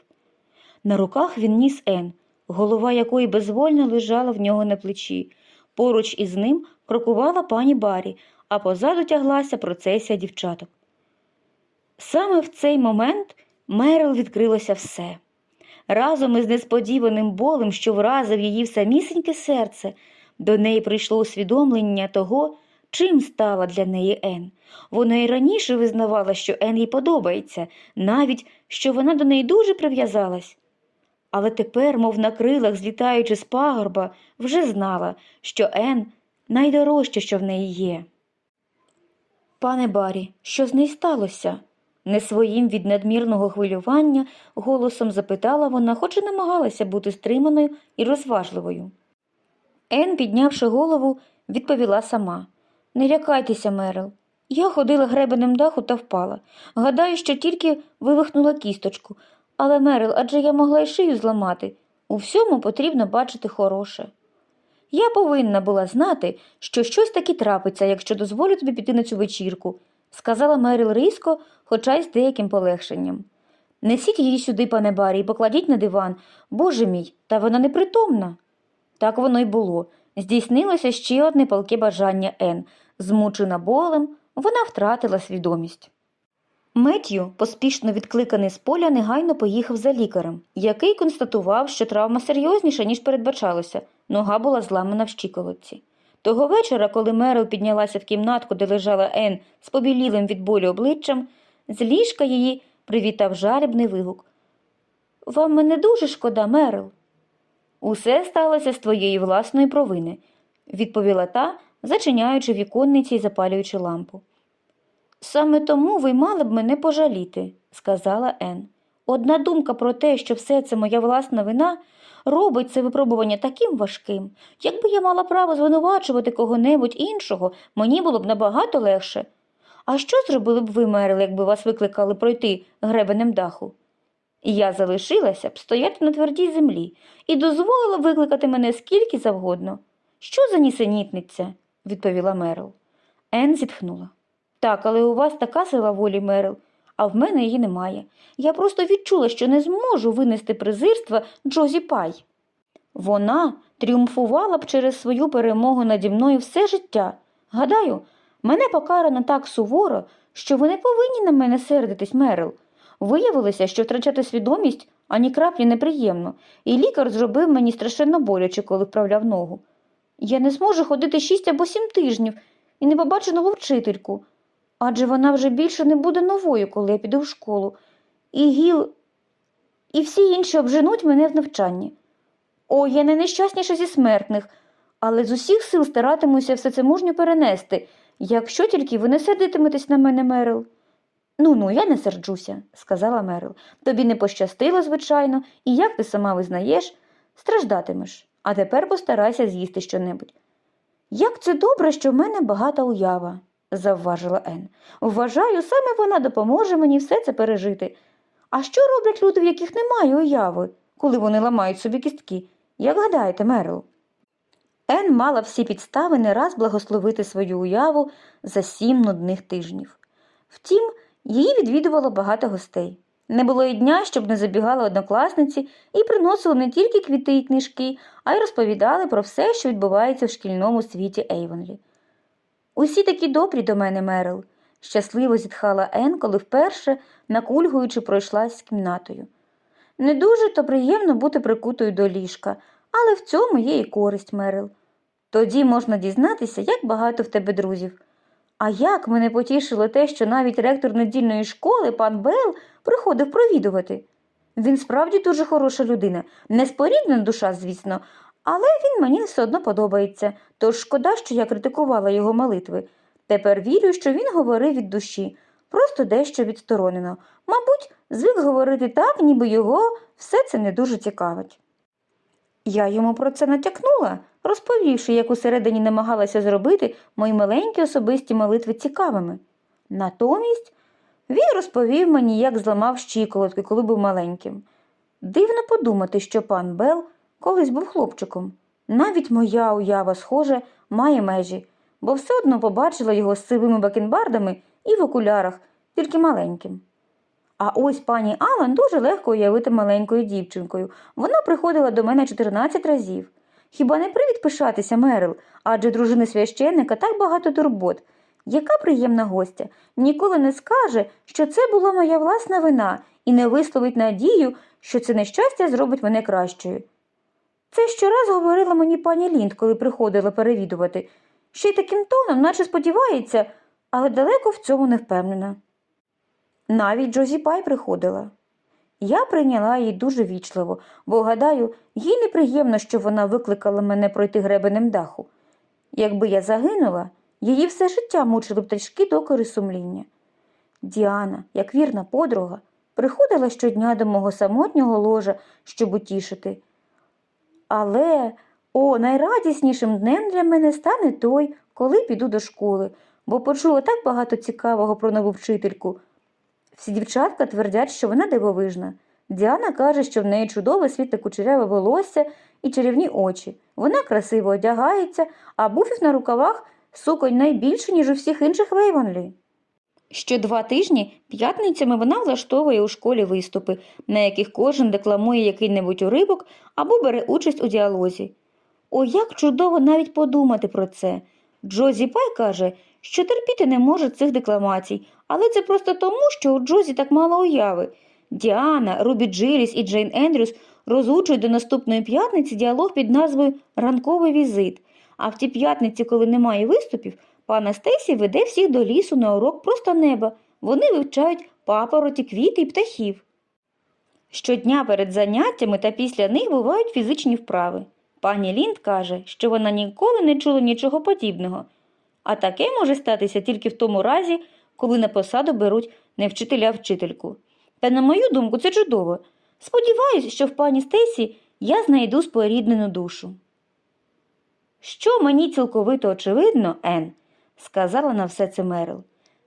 На руках він ніс Ен, голова якої безвольно лежала в нього на плечі. Поруч із ним крокувала пані Барі, а позаду тяглася процесія дівчаток. Саме в цей момент Мерил відкрилося все. Разом із несподіваним болем, що вразив її в самісіньке серце, до неї прийшло усвідомлення того, чим стала для неї Ен. Вона й раніше визнавала, що Ен їй подобається, навіть що вона до неї дуже прив'язалась. Але тепер, мов на крилах, злітаючи з пагорба, вже знала, що Ен найдорожче, що в неї є. Пане Барі, що з нею сталося? Не своїм від надмірного хвилювання голосом запитала вона, хоч і намагалася бути стриманою і розважливою. Ен, піднявши голову, відповіла сама Не лякайтеся, Мерил. Я ходила гребенем даху та впала. Гадаю, що тільки вивихнула кісточку. Але, Мерил, адже я могла й шию зламати. У всьому потрібно бачити хороше. Я повинна була знати, що щось таки трапиться, якщо дозволю тобі піти на цю вечірку, сказала Мерил різко, хоча й з деяким полегшенням. Несіть її сюди, пане Барі, і покладіть на диван. Боже мій, та вона непритомна. Так воно й було. Здійснилося ще одне палке бажання Ен. Змучена болем, вона втратила свідомість. Меттью, поспішно відкликаний з поля, негайно поїхав за лікарем, який констатував, що травма серйозніша, ніж передбачалося. Нога була зламана в щиколотці. Того вечора, коли Мерил піднялася в кімнатку, де лежала Ен з побілілим від болю обличчям, з ліжка її привітав жалібний вигук. Вам мене дуже шкода, Мерил. Усе сталося з твоєї власної провини, відповіла та, зачиняючи віконниці і запалюючи лампу. Саме тому ви мали б мене пожаліти, сказала Ен. Одна думка про те, що все це моя власна вина, робить це випробування таким важким. Якби я мала право звинувачувати кого-небудь іншого, мені було б набагато легше. А що зробили б ви, Мерил, якби вас викликали пройти гребенем даху? Я залишилася б стояти на твердій землі і дозволила викликати мене скільки завгодно. Що за нісенітниця? відповіла Мерил. Ен зітхнула. Так, але у вас така сила волі, Мерил, а в мене її немає. Я просто відчула, що не зможу винести презирства Джозі Пай. Вона тріумфувала б через свою перемогу наді мною все життя. Гадаю, мене покарано так суворо, що ви не повинні на мене сердитись, Мерил. Виявилося, що втрачати свідомість ані краплі неприємно, і лікар зробив мені страшенно боляче, коли вправляв ногу. Я не зможу ходити шість або сім тижнів і не побачу нову вчительку, адже вона вже більше не буде новою, коли я піду в школу, і гіл, і всі інші обженуть мене в навчанні. О, я не найщасніша зі смертних, але з усіх сил старатимуся все це мужньо перенести, якщо тільки ви не сердитиметесь на мене, Мерил. Ну ну, я не серджуся, сказала Мерил. Тобі не пощастило, звичайно, і як ти сама визнаєш, страждатимеш. А тепер постарайся з'їсти щонебудь. Як це добре, що в мене багата уява, завважила Ен. Вважаю, саме вона допоможе мені все це пережити. А що роблять люди, в яких немає уяви, коли вони ламають собі кістки? Як гадаєте, Мерил? Ен мала всі підстави не раз благословити свою уяву за сім нудних тижнів. Втім, її відвідувало багато гостей. Не було й дня, щоб не забігали однокласниці і приносили не тільки квіти і книжки, а й розповідали про все, що відбувається в шкільному світі Ейвонлі. Усі такі добрі до мене, Мерил, щасливо зітхала Ен, коли вперше, накульгуючи, пройшлась кімнатою. Не дуже то приємно бути прикутою до ліжка, але в цьому є і користь, Мерил. Тоді можна дізнатися, як багато в тебе друзів. А як мене потішило те, що навіть ректор недільної школи, пан Бел, приходив провідувати. Він справді дуже хороша людина, неспорідна душа, звісно, але він мені все одно подобається, тож шкода, що я критикувала його молитви. Тепер вірю, що він говорив від душі, просто дещо відсторонено. Мабуть, звик говорити так, ніби його все це не дуже цікавить. Я йому про це натякнула, розповівши, як усередині намагалася зробити мої маленькі особисті молитви цікавими. Натомість він розповів мені, як зламав щиколотки, коли був маленьким. Дивно подумати, що пан Бел колись був хлопчиком. Навіть моя уява, схоже, має межі, бо все одно побачила його з сивими бакенбардами і в окулярах, тільки маленьким. А ось пані Алан дуже легко уявити маленькою дівчинкою. Вона приходила до мене 14 разів. Хіба не привід пишатися, Мерил, адже дружини священника так багато турбот. Яка приємна гостя, ніколи не скаже, що це була моя власна вина, і не висловить надію, що це нещастя зробить мене кращою. Це щораз говорила мені пані Лінд, коли приходила перевідувати, ще й таким тоном, наче сподівається, але далеко в цьому не впевнена. Навіть Джозі Пай приходила. Я прийняла її дуже вічливо, бо, гадаю, їй неприємно, що вона викликала мене пройти гребенем даху. Якби я загинула, її все життя мучили б тяжкі докори сумління. Діана, як вірна подруга, приходила щодня до мого самотнього ложа, щоб утішити. Але, о, найрадіснішим днем для мене стане той, коли піду до школи, бо почула так багато цікавого про нову вчительку. Всі дівчатка твердять, що вона дивовижна. Діана каже, що в неї чудове світле кучеряве волосся і чарівні очі. Вона красиво одягається, а буфів на рукавах суконь найбільше, ніж у всіх інших Вейвонлі. Що два тижні п'ятницями вона влаштовує у школі виступи, на яких кожен декламує який-небудь уривок або бере участь у діалозі. О, як чудово навіть подумати про це. Джозі Пай каже, що терпіти не може цих декламацій, Але це просто тому, що у Джозі так мало уяви. Діана, Рубі Джиліс і Джейн Ендрюс розучують до наступної п'ятниці діалог під назвою Ранковий візит. А в ті п'ятниці, коли немає виступів, пана Стейсі веде всіх до лісу на урок просто неба. Вони вивчають папороті, квіти і птахів. Щодня перед заняттями та після них бувають фізичні вправи. Пані Лінд каже, що вона ніколи не чула нічого подібного, а таке може статися тільки в тому разі, коли на посаду беруть не вчителя а вчительку. Та, на мою думку, це чудово. Сподіваюсь, що в пані Стесі я знайду споріднену душу. Що мені цілковито очевидно, Ен, сказала на все це Мерил,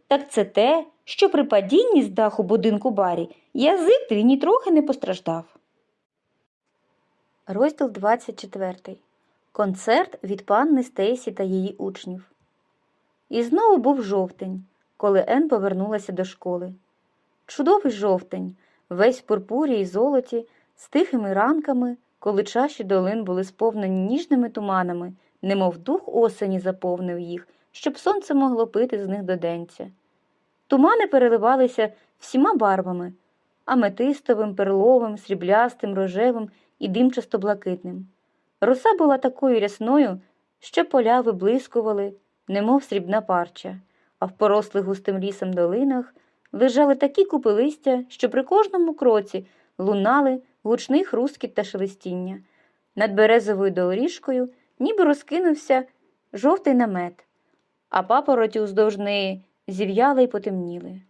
так це те, що при падінні з даху будинку Барі язик твій нітрохи не постраждав. Розділ 24. Концерт від панни Стейсі та її учнів. І знову був жовтень, коли Ен повернулася до школи. Чудовий жовтень, весь в пурпурі і золоті, з тихими ранками, коли чаші долин були сповнені ніжними туманами, немов дух осені заповнив їх, щоб сонце могло пити з них до денця. Тумани переливалися всіма барвами аметистовим, перловим, сріблястим, рожевим і димчасто-блакитним. Роса була такою рясною, що поля виблискували, немов срібна парча, а в порослих густим лісом долинах лежали такі купи листя, що при кожному кроці лунали гучний хрускіт та шелестіння. Над березовою доріжкою ніби розкинувся жовтий намет, а папороті уздовж неї зів'яли й потемніли.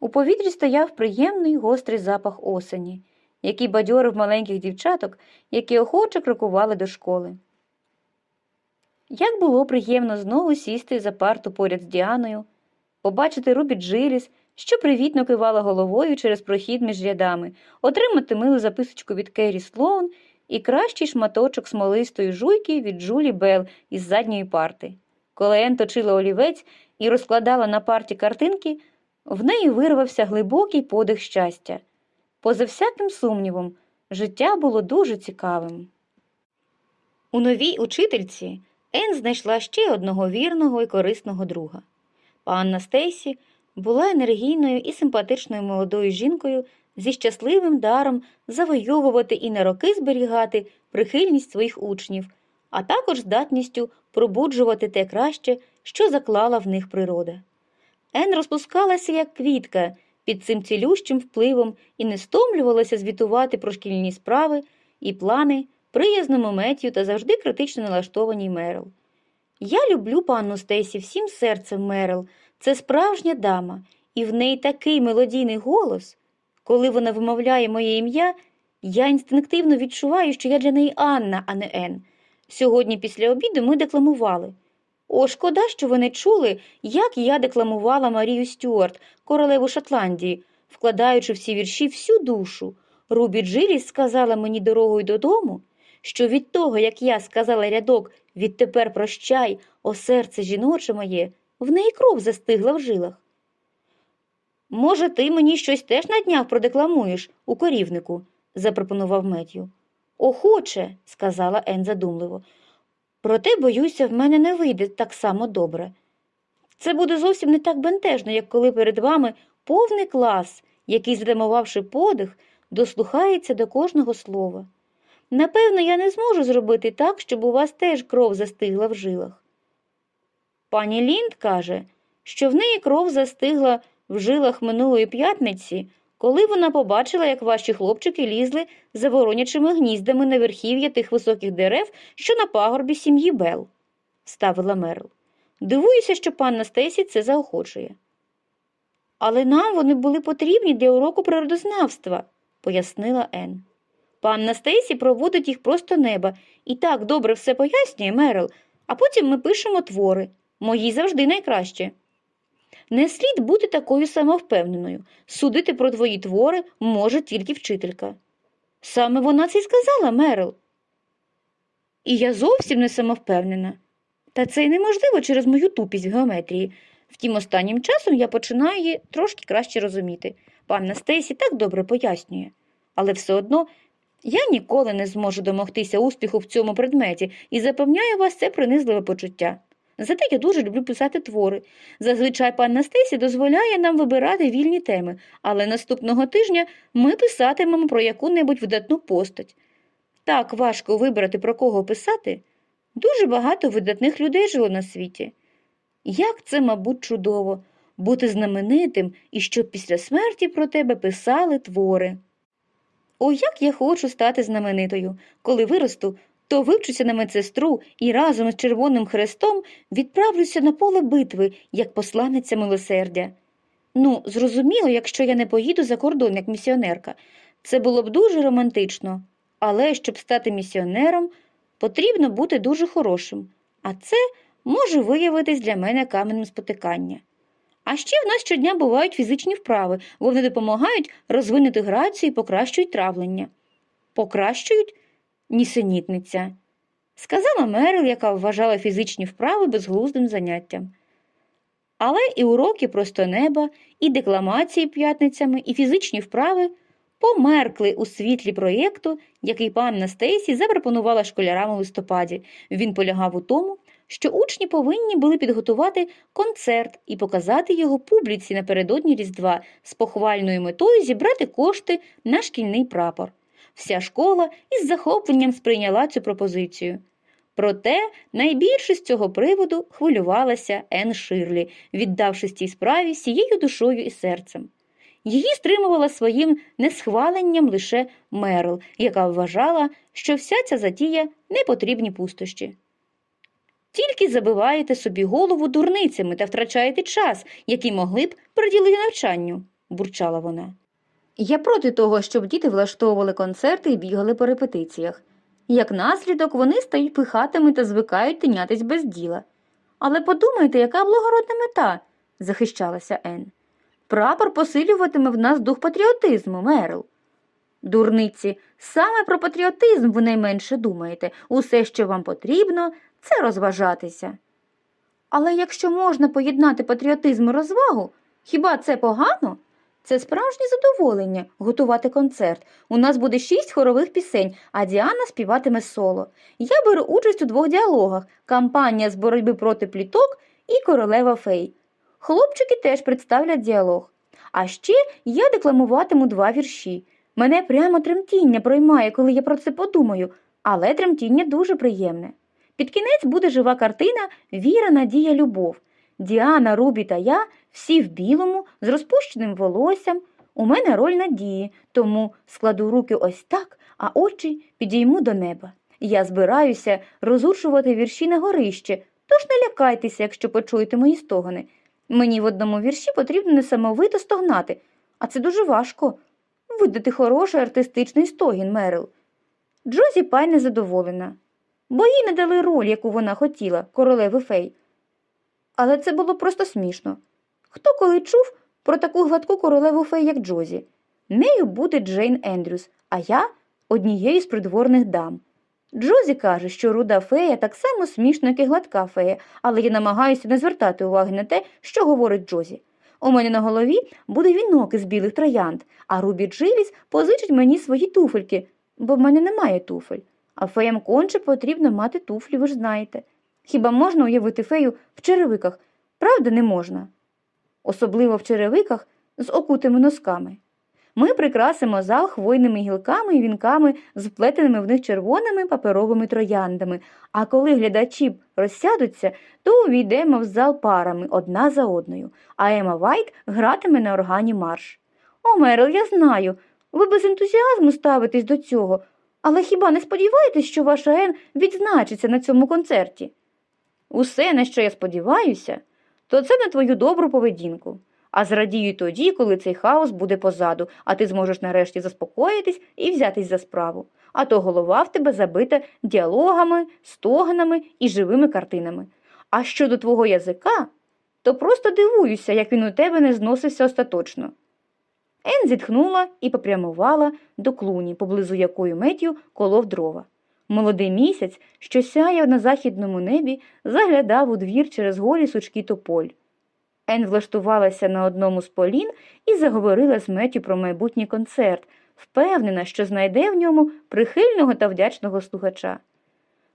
У повітрі стояв приємний гострий запах осені, який бадьорив маленьких дівчаток, які охоче крокували до школи. Як було приємно знову сісти за парту поряд з Діаною, побачити Рубі Джиліс, що привітно кивала головою через прохід між рядами, отримати милу записочку від Керрі Слоун і кращий шматочок смолистої жуйки від Джулі Белл із задньої парти. Коли Ен точила олівець і розкладала на парті картинки, в неї вирвався глибокий подих щастя. Поза всяким сумнівом, життя було дуже цікавим. У новій учительці Ен знайшла ще одного вірного і корисного друга. Панна Стейсі була енергійною і симпатичною молодою жінкою зі щасливим даром завойовувати і на роки зберігати прихильність своїх учнів, а також здатністю пробуджувати те краще, що заклала в них природа. Ен розпускалася, як квітка, під цим цілющим впливом і не стомлювалася звітувати про шкільні справи і плани приязному Меттю та завжди критично налаштованій Мерил. Я люблю панну Стейсі всім серцем Мерил. Це справжня дама, і в неї такий мелодійний голос. Коли вона вимовляє моє ім'я, я інстинктивно відчуваю, що я для неї Анна, а не Ен. Сьогодні після обіду ми декламували. О, шкода, що ви не чули, як я декламувала Марію Стюарт, королеву Шотландії, вкладаючи в ці вірші всю душу. Рубі Джиліс сказала мені дорогою додому, що від того, як я сказала рядок відтепер прощай, о серце жіноче моє, в неї кров застигла в жилах. Може, ти мені щось теж на днях продекламуєш у корівнику, запропонував Меттю. Охоче, сказала Ен задумливо. Проте, боюся, в мене не вийде так само добре. Це буде зовсім не так бентежно, як коли перед вами повний клас, який, затамувавши подих, дослухається до кожного слова. Напевно, я не зможу зробити так, щоб у вас теж кров застигла в жилах. Пані Лінд каже, що в неї кров застигла в жилах минулої п'ятниці, коли вона побачила, як ваші хлопчики лізли за воронячими гніздами на верхів'я тих високих дерев, що на пагорбі сім'ї Бел, ставила Мерл. Дивуюся, що панна Стесі це заохочує. Але нам вони були потрібні для уроку природознавства, пояснила Ен. Панна Стейсі проводить їх просто неба і так добре все пояснює Мерл, а потім ми пишемо твори. Мої завжди найкраще. Не слід бути такою самовпевненою. Судити про твої твори може тільки вчителька. Саме вона це й сказала, Мерл. І я зовсім не самовпевнена. Та це й неможливо через мою тупість в геометрії. Втім, останнім часом я починаю її трошки краще розуміти. Панна Стейсі так добре пояснює. Але все одно я ніколи не зможу домогтися успіху в цьому предметі і запевняю вас це принизливе почуття. Зате я дуже люблю писати твори. Зазвичай пан Настесі дозволяє нам вибирати вільні теми, але наступного тижня ми писатимемо про яку-небудь видатну постать. Так важко вибрати, про кого писати. Дуже багато видатних людей жило на світі. Як це, мабуть, чудово бути знаменитим і щоб після смерті про тебе писали твори. О, як я хочу стати знаменитою. Коли виросту, то вивчуся на медсестру і разом з Червоним Хрестом відправлюся на поле битви, як посланниця милосердя. Ну, зрозуміло, якщо я не поїду за кордон як місіонерка. Це було б дуже романтично. Але щоб стати місіонером, потрібно бути дуже хорошим, а це може виявитись для мене каменем спотикання. А ще в нас щодня бувають фізичні вправи, вони допомагають розвинути грацію і покращують травлення. Покращують нісенітниця, сказала Мерил, яка вважала фізичні вправи безглуздим заняттям. Але і уроки просто неба, і декламації п'ятницями, і фізичні вправи померкли у світлі проєкту, який панна Стейсі запропонувала школярам у листопаді. Він полягав у тому, що учні повинні були підготувати концерт і показати його публіці напередодні Різдва з похвальною метою зібрати кошти на шкільний прапор. Вся школа із захопленням сприйняла цю пропозицію. Проте найбільше з цього приводу хвилювалася Ен Ширлі, віддавшись цій справі всією душою і серцем. Її стримувала своїм несхваленням лише Мерл, яка вважала, що вся ця затія непотрібні пустощі. Тільки забиваєте собі голову дурницями та втрачаєте час, який могли б приділити навчанню, бурчала вона. Я проти того, щоб діти влаштовували концерти і бігали по репетиціях. Як наслідок, вони стають пихатими та звикають тинятись без діла. Але подумайте, яка благородна мета, захищалася Ен. Прапор посилюватиме в нас дух патріотизму, Мерл. Дурниці, саме про патріотизм ви найменше думаєте. Усе, що вам потрібно, це розважатися. Але якщо можна поєднати патріотизм і розвагу, хіба це погано? Це справжнє задоволення готувати концерт. У нас буде шість хорових пісень, а Діана співатиме соло. Я беру участь у двох діалогах кампанія з боротьби проти пліток і королева фей. Хлопчики теж представлять діалог. А ще я декламуватиму два вірші. Мене прямо тремтіння проймає, коли я про це подумаю, але тремтіння дуже приємне. Під кінець буде жива картина Віра, надія, любов. Діана, Рубі та я всі в білому, з розпущеним волоссям. У мене роль надії, тому складу руки ось так, а очі підійму до неба. Я збираюся розучувати вірші на горище, тож не лякайтеся, якщо почуєте мої стогони. Мені в одному вірші потрібно несамовито стогнати, а це дуже важко. Видати хороший артистичний стогін, Мерил. Джозі Пай незадоволена, бо їй не дали роль, яку вона хотіла, королеви фей. Але це було просто смішно. Хто коли чув про таку гладку королеву фей, як Джозі? Нею буде Джейн Ендрюс, а я однією з придворних дам. Джозі каже, що руда фея так само смішно, як і гладка фея, але я намагаюся не звертати уваги на те, що говорить Джозі. У мене на голові буде вінок із білих троянд, а Рубі Джиліс позичить мені свої туфельки, бо в мене немає туфель. А феям конче потрібно мати туфлі, ви ж знаєте. Хіба можна уявити фею в черевиках? Правда, не можна. Особливо в черевиках з окутими носками. Ми прикрасимо зал хвойними гілками і вінками з вплетеними в них червоними паперовими трояндами, а коли глядачі розсядуться, то увійдемо в зал парами одна за одною, а Ема Вайт гратиме на органі марш. О, Марілло, я знаю, ви без ентузіазму ставитесь до цього, але хіба не сподіваєтесь, що ваша Ен відзначиться на цьому концерті? Усе, на що я сподіваюся, то це на твою добру поведінку. А зрадію тоді, коли цей хаос буде позаду, а ти зможеш нарешті заспокоїтись і взятись за справу. А то голова в тебе забита діалогами, стогнами і живими картинами. А щодо твого язика, то просто дивуюся, як він у тебе не зносився остаточно. Ен зітхнула і попрямувала до клуні, поблизу якої Меттю колов дрова. Молодий місяць, що сяяв на західному небі, заглядав у двір через голі сучки тополь. Ен влаштувалася на одному з полін і заговорила з Меттю про майбутній концерт, впевнена, що знайде в ньому прихильного та вдячного слухача.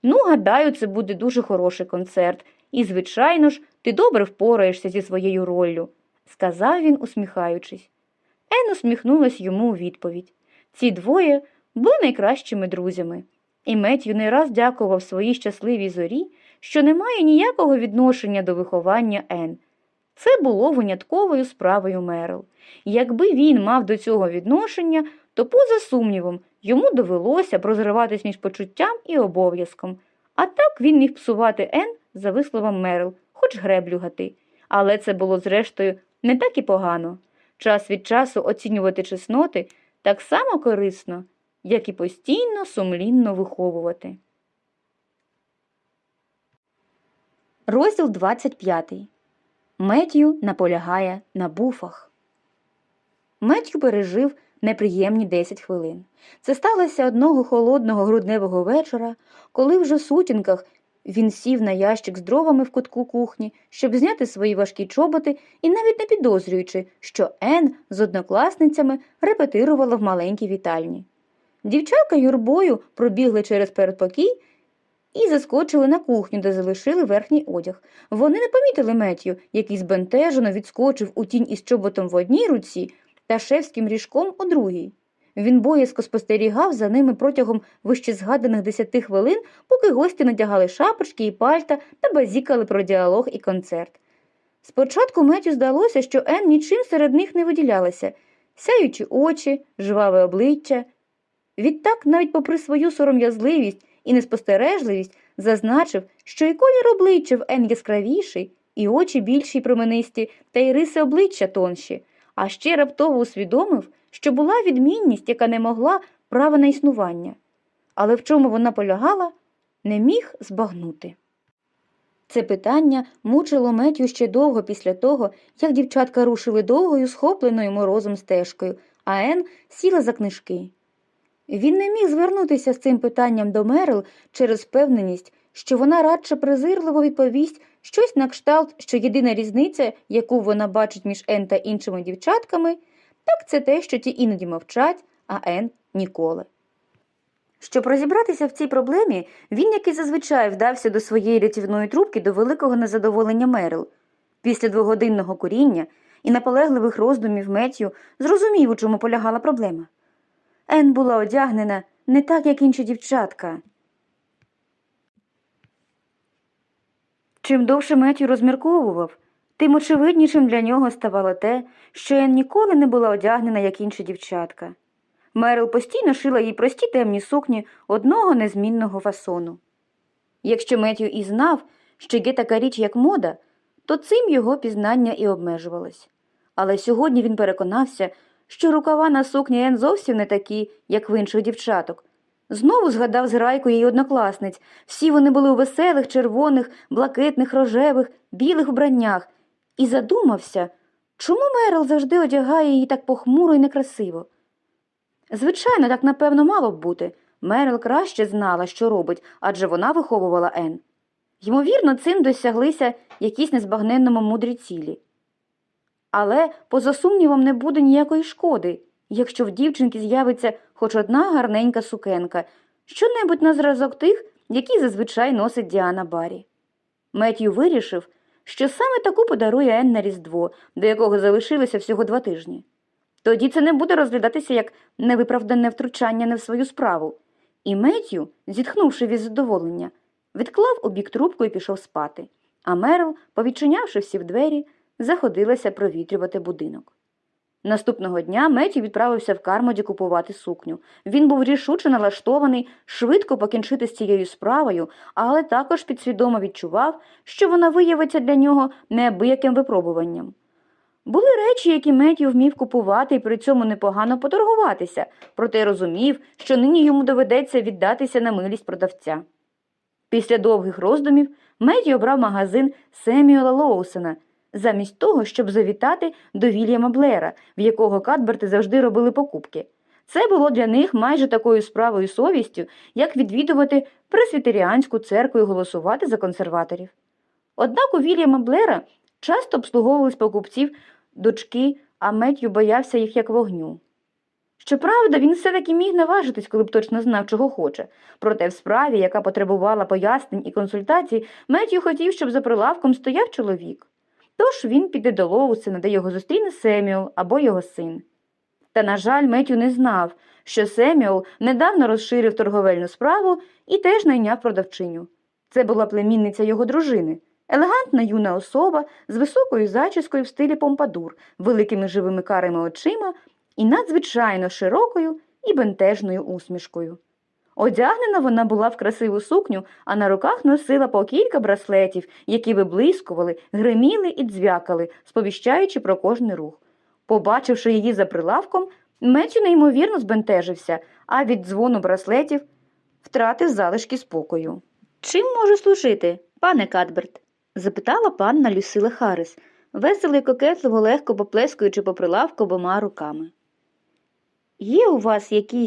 Ну, гадаю, це буде дуже хороший концерт, І, звичайно ж, ти добре впораєшся зі своєю роллю, сказав він, усміхаючись. Ен усміхнулась йому у відповідь. Ці двоє були найкращими друзями, і Меттю не раз дякував своїй щасливій зорі, що не має ніякого відношення до виховання Ен. Це було винятковою справою Мерл. Якби він мав до цього відношення, то, поза сумнівом, йому довелося б розриватись між почуттям і обов'язком. А так він міг псувати Ен, за висловом Мерл, хоч греблю гати. Але це було, зрештою, не так і погано. Час від часу оцінювати чесноти так само корисно, як і постійно сумлінно виховувати. Розділ 25. Меттю наполягає на буфах. Меттю пережив неприємні 10 хвилин. Це сталося одного холодного грудневого вечора, коли вже в сутінках він сів на ящик з дровами в кутку кухні, щоб зняти свої важкі чоботи і навіть не підозрюючи, що Ен з однокласницями репетирувала в маленькій вітальні. Дівчатка юрбою пробігли через передпокій і заскочили на кухню, де залишили верхній одяг. Вони не помітили Меттю, який збентежено відскочив у тінь із чоботом в одній руці та шефським ріжком у другій. Він боязко спостерігав за ними протягом вищезгаданих десяти хвилин, поки гості надягали шапочки і пальта та базікали про діалог і концерт. Спочатку Меттю здалося, що Ен нічим серед них не виділялася, сяючі очі, жваве обличчя. Відтак, навіть попри свою сором'язливість і неспостережливість, зазначив, що і колір обличчя в Ен яскравіший, і очі більші й променисті, та й риси обличчя тонші, а ще раптово усвідомив, що була відмінність, яка не могла права на існування. Але в чому вона полягала, не міг збагнути. Це питання мучило Меттю ще довго після того, як дівчатка рушили довгою, схопленою морозом стежкою, а Ен сіла за книжки. Він не міг звернутися з цим питанням до Мерил через впевненість, що вона радше презирливо відповість щось на кшталт, що єдина різниця, яку вона бачить між Ен та іншими дівчатками, так це те, що ті іноді мовчать, а Ен ніколи. Щоб розібратися в цій проблемі, він, як і зазвичай, вдався до своєї рятівної трубки до великого незадоволення Мерил. Після двогодинного куріння і наполегливих роздумів Меттю зрозумів, у чому полягала проблема. Ен була одягнена не так, як інші дівчатка. Чим довше Меттю розмірковував, тим очевиднішим для нього ставало те, що Ен ніколи не була одягнена, як інші дівчатка. Мерил постійно шила їй прості темні сукні одного незмінного фасону. Якщо Меттю і знав, що є така річ, як мода, то цим його пізнання і обмежувалось. Але сьогодні він переконався, що рукава на сукні Ен зовсім не такі, як в інших дівчаток. Знову згадав зграйку її однокласниць. Всі вони були у веселих, червоних, блакитних, рожевих, білих вбраннях, і задумався, чому Мерил завжди одягає її так похмуро і некрасиво. Звичайно, так напевно мало б бути. Мерил краще знала, що робить, адже вона виховувала Ен. Ймовірно, цим досяглися якісь незбагненному мудрі цілі. Але, поза сумнівом, не буде ніякої шкоди, якщо в дівчинки з'явиться хоч одна гарненька сукенка, що-небудь на зразок тих, які зазвичай носить Діана Барі. Меттю вирішив, що саме таку подарує Ен Різдво, до якого залишилося всього два тижні. Тоді це не буде розглядатися як невиправдане втручання не в свою справу. І Меттю, зітхнувши від задоволення, відклав у бік трубку і пішов спати, а Мерл, повідчинявши всі в двері, заходилася провітрювати будинок. Наступного дня Меттю відправився в Кармоді купувати сукню. Він був рішуче налаштований швидко покінчити з цією справою, але також підсвідомо відчував, що вона виявиться для нього неабияким випробуванням. Були речі, які Меттю вмів купувати і при цьому непогано поторгуватися, проте розумів, що нині йому доведеться віддатися на милість продавця. Після довгих роздумів Меттю обрав магазин Семюела Лоусена, замість того, щоб завітати до Вільяма Блера, в якого Кадберти завжди робили покупки. Це було для них майже такою справою совістю, як відвідувати пресвітеріанську церкву і голосувати за консерваторів. Однак у Вільяма Блера часто обслуговувались покупців дочки, а Меттю боявся їх як вогню. Щоправда, він все-таки міг наважитись, коли б точно знав, чого хоче. Проте в справі, яка потребувала пояснень і консультацій, Меттю хотів, щоб за прилавком стояв чоловік. Тож він піде до Лоусена, де його зустріне Семюел або його син. Та, на жаль, Меттю не знав, що Семюел недавно розширив торговельну справу і теж найняв продавчиню. Це була племінниця його дружини, елегантна юна особа з високою зачіскою в стилі помпадур, великими живими карими очима і надзвичайно широкою і бентежною усмішкою. Одягнена вона була в красиву сукню, а на руках носила по кілька браслетів, які виблискували, гриміли і дзвякали, сповіщаючи про кожний рух. Побачивши її за прилавком, Меттю неймовірно збентежився, а від дзвону браслетів втратив залишки спокою. Чим можу служити, пане Кадберт? запитала панна Люсила Харрис, весело і кокетливо легко поплескуючи по прилавку обома руками. Є у вас якісь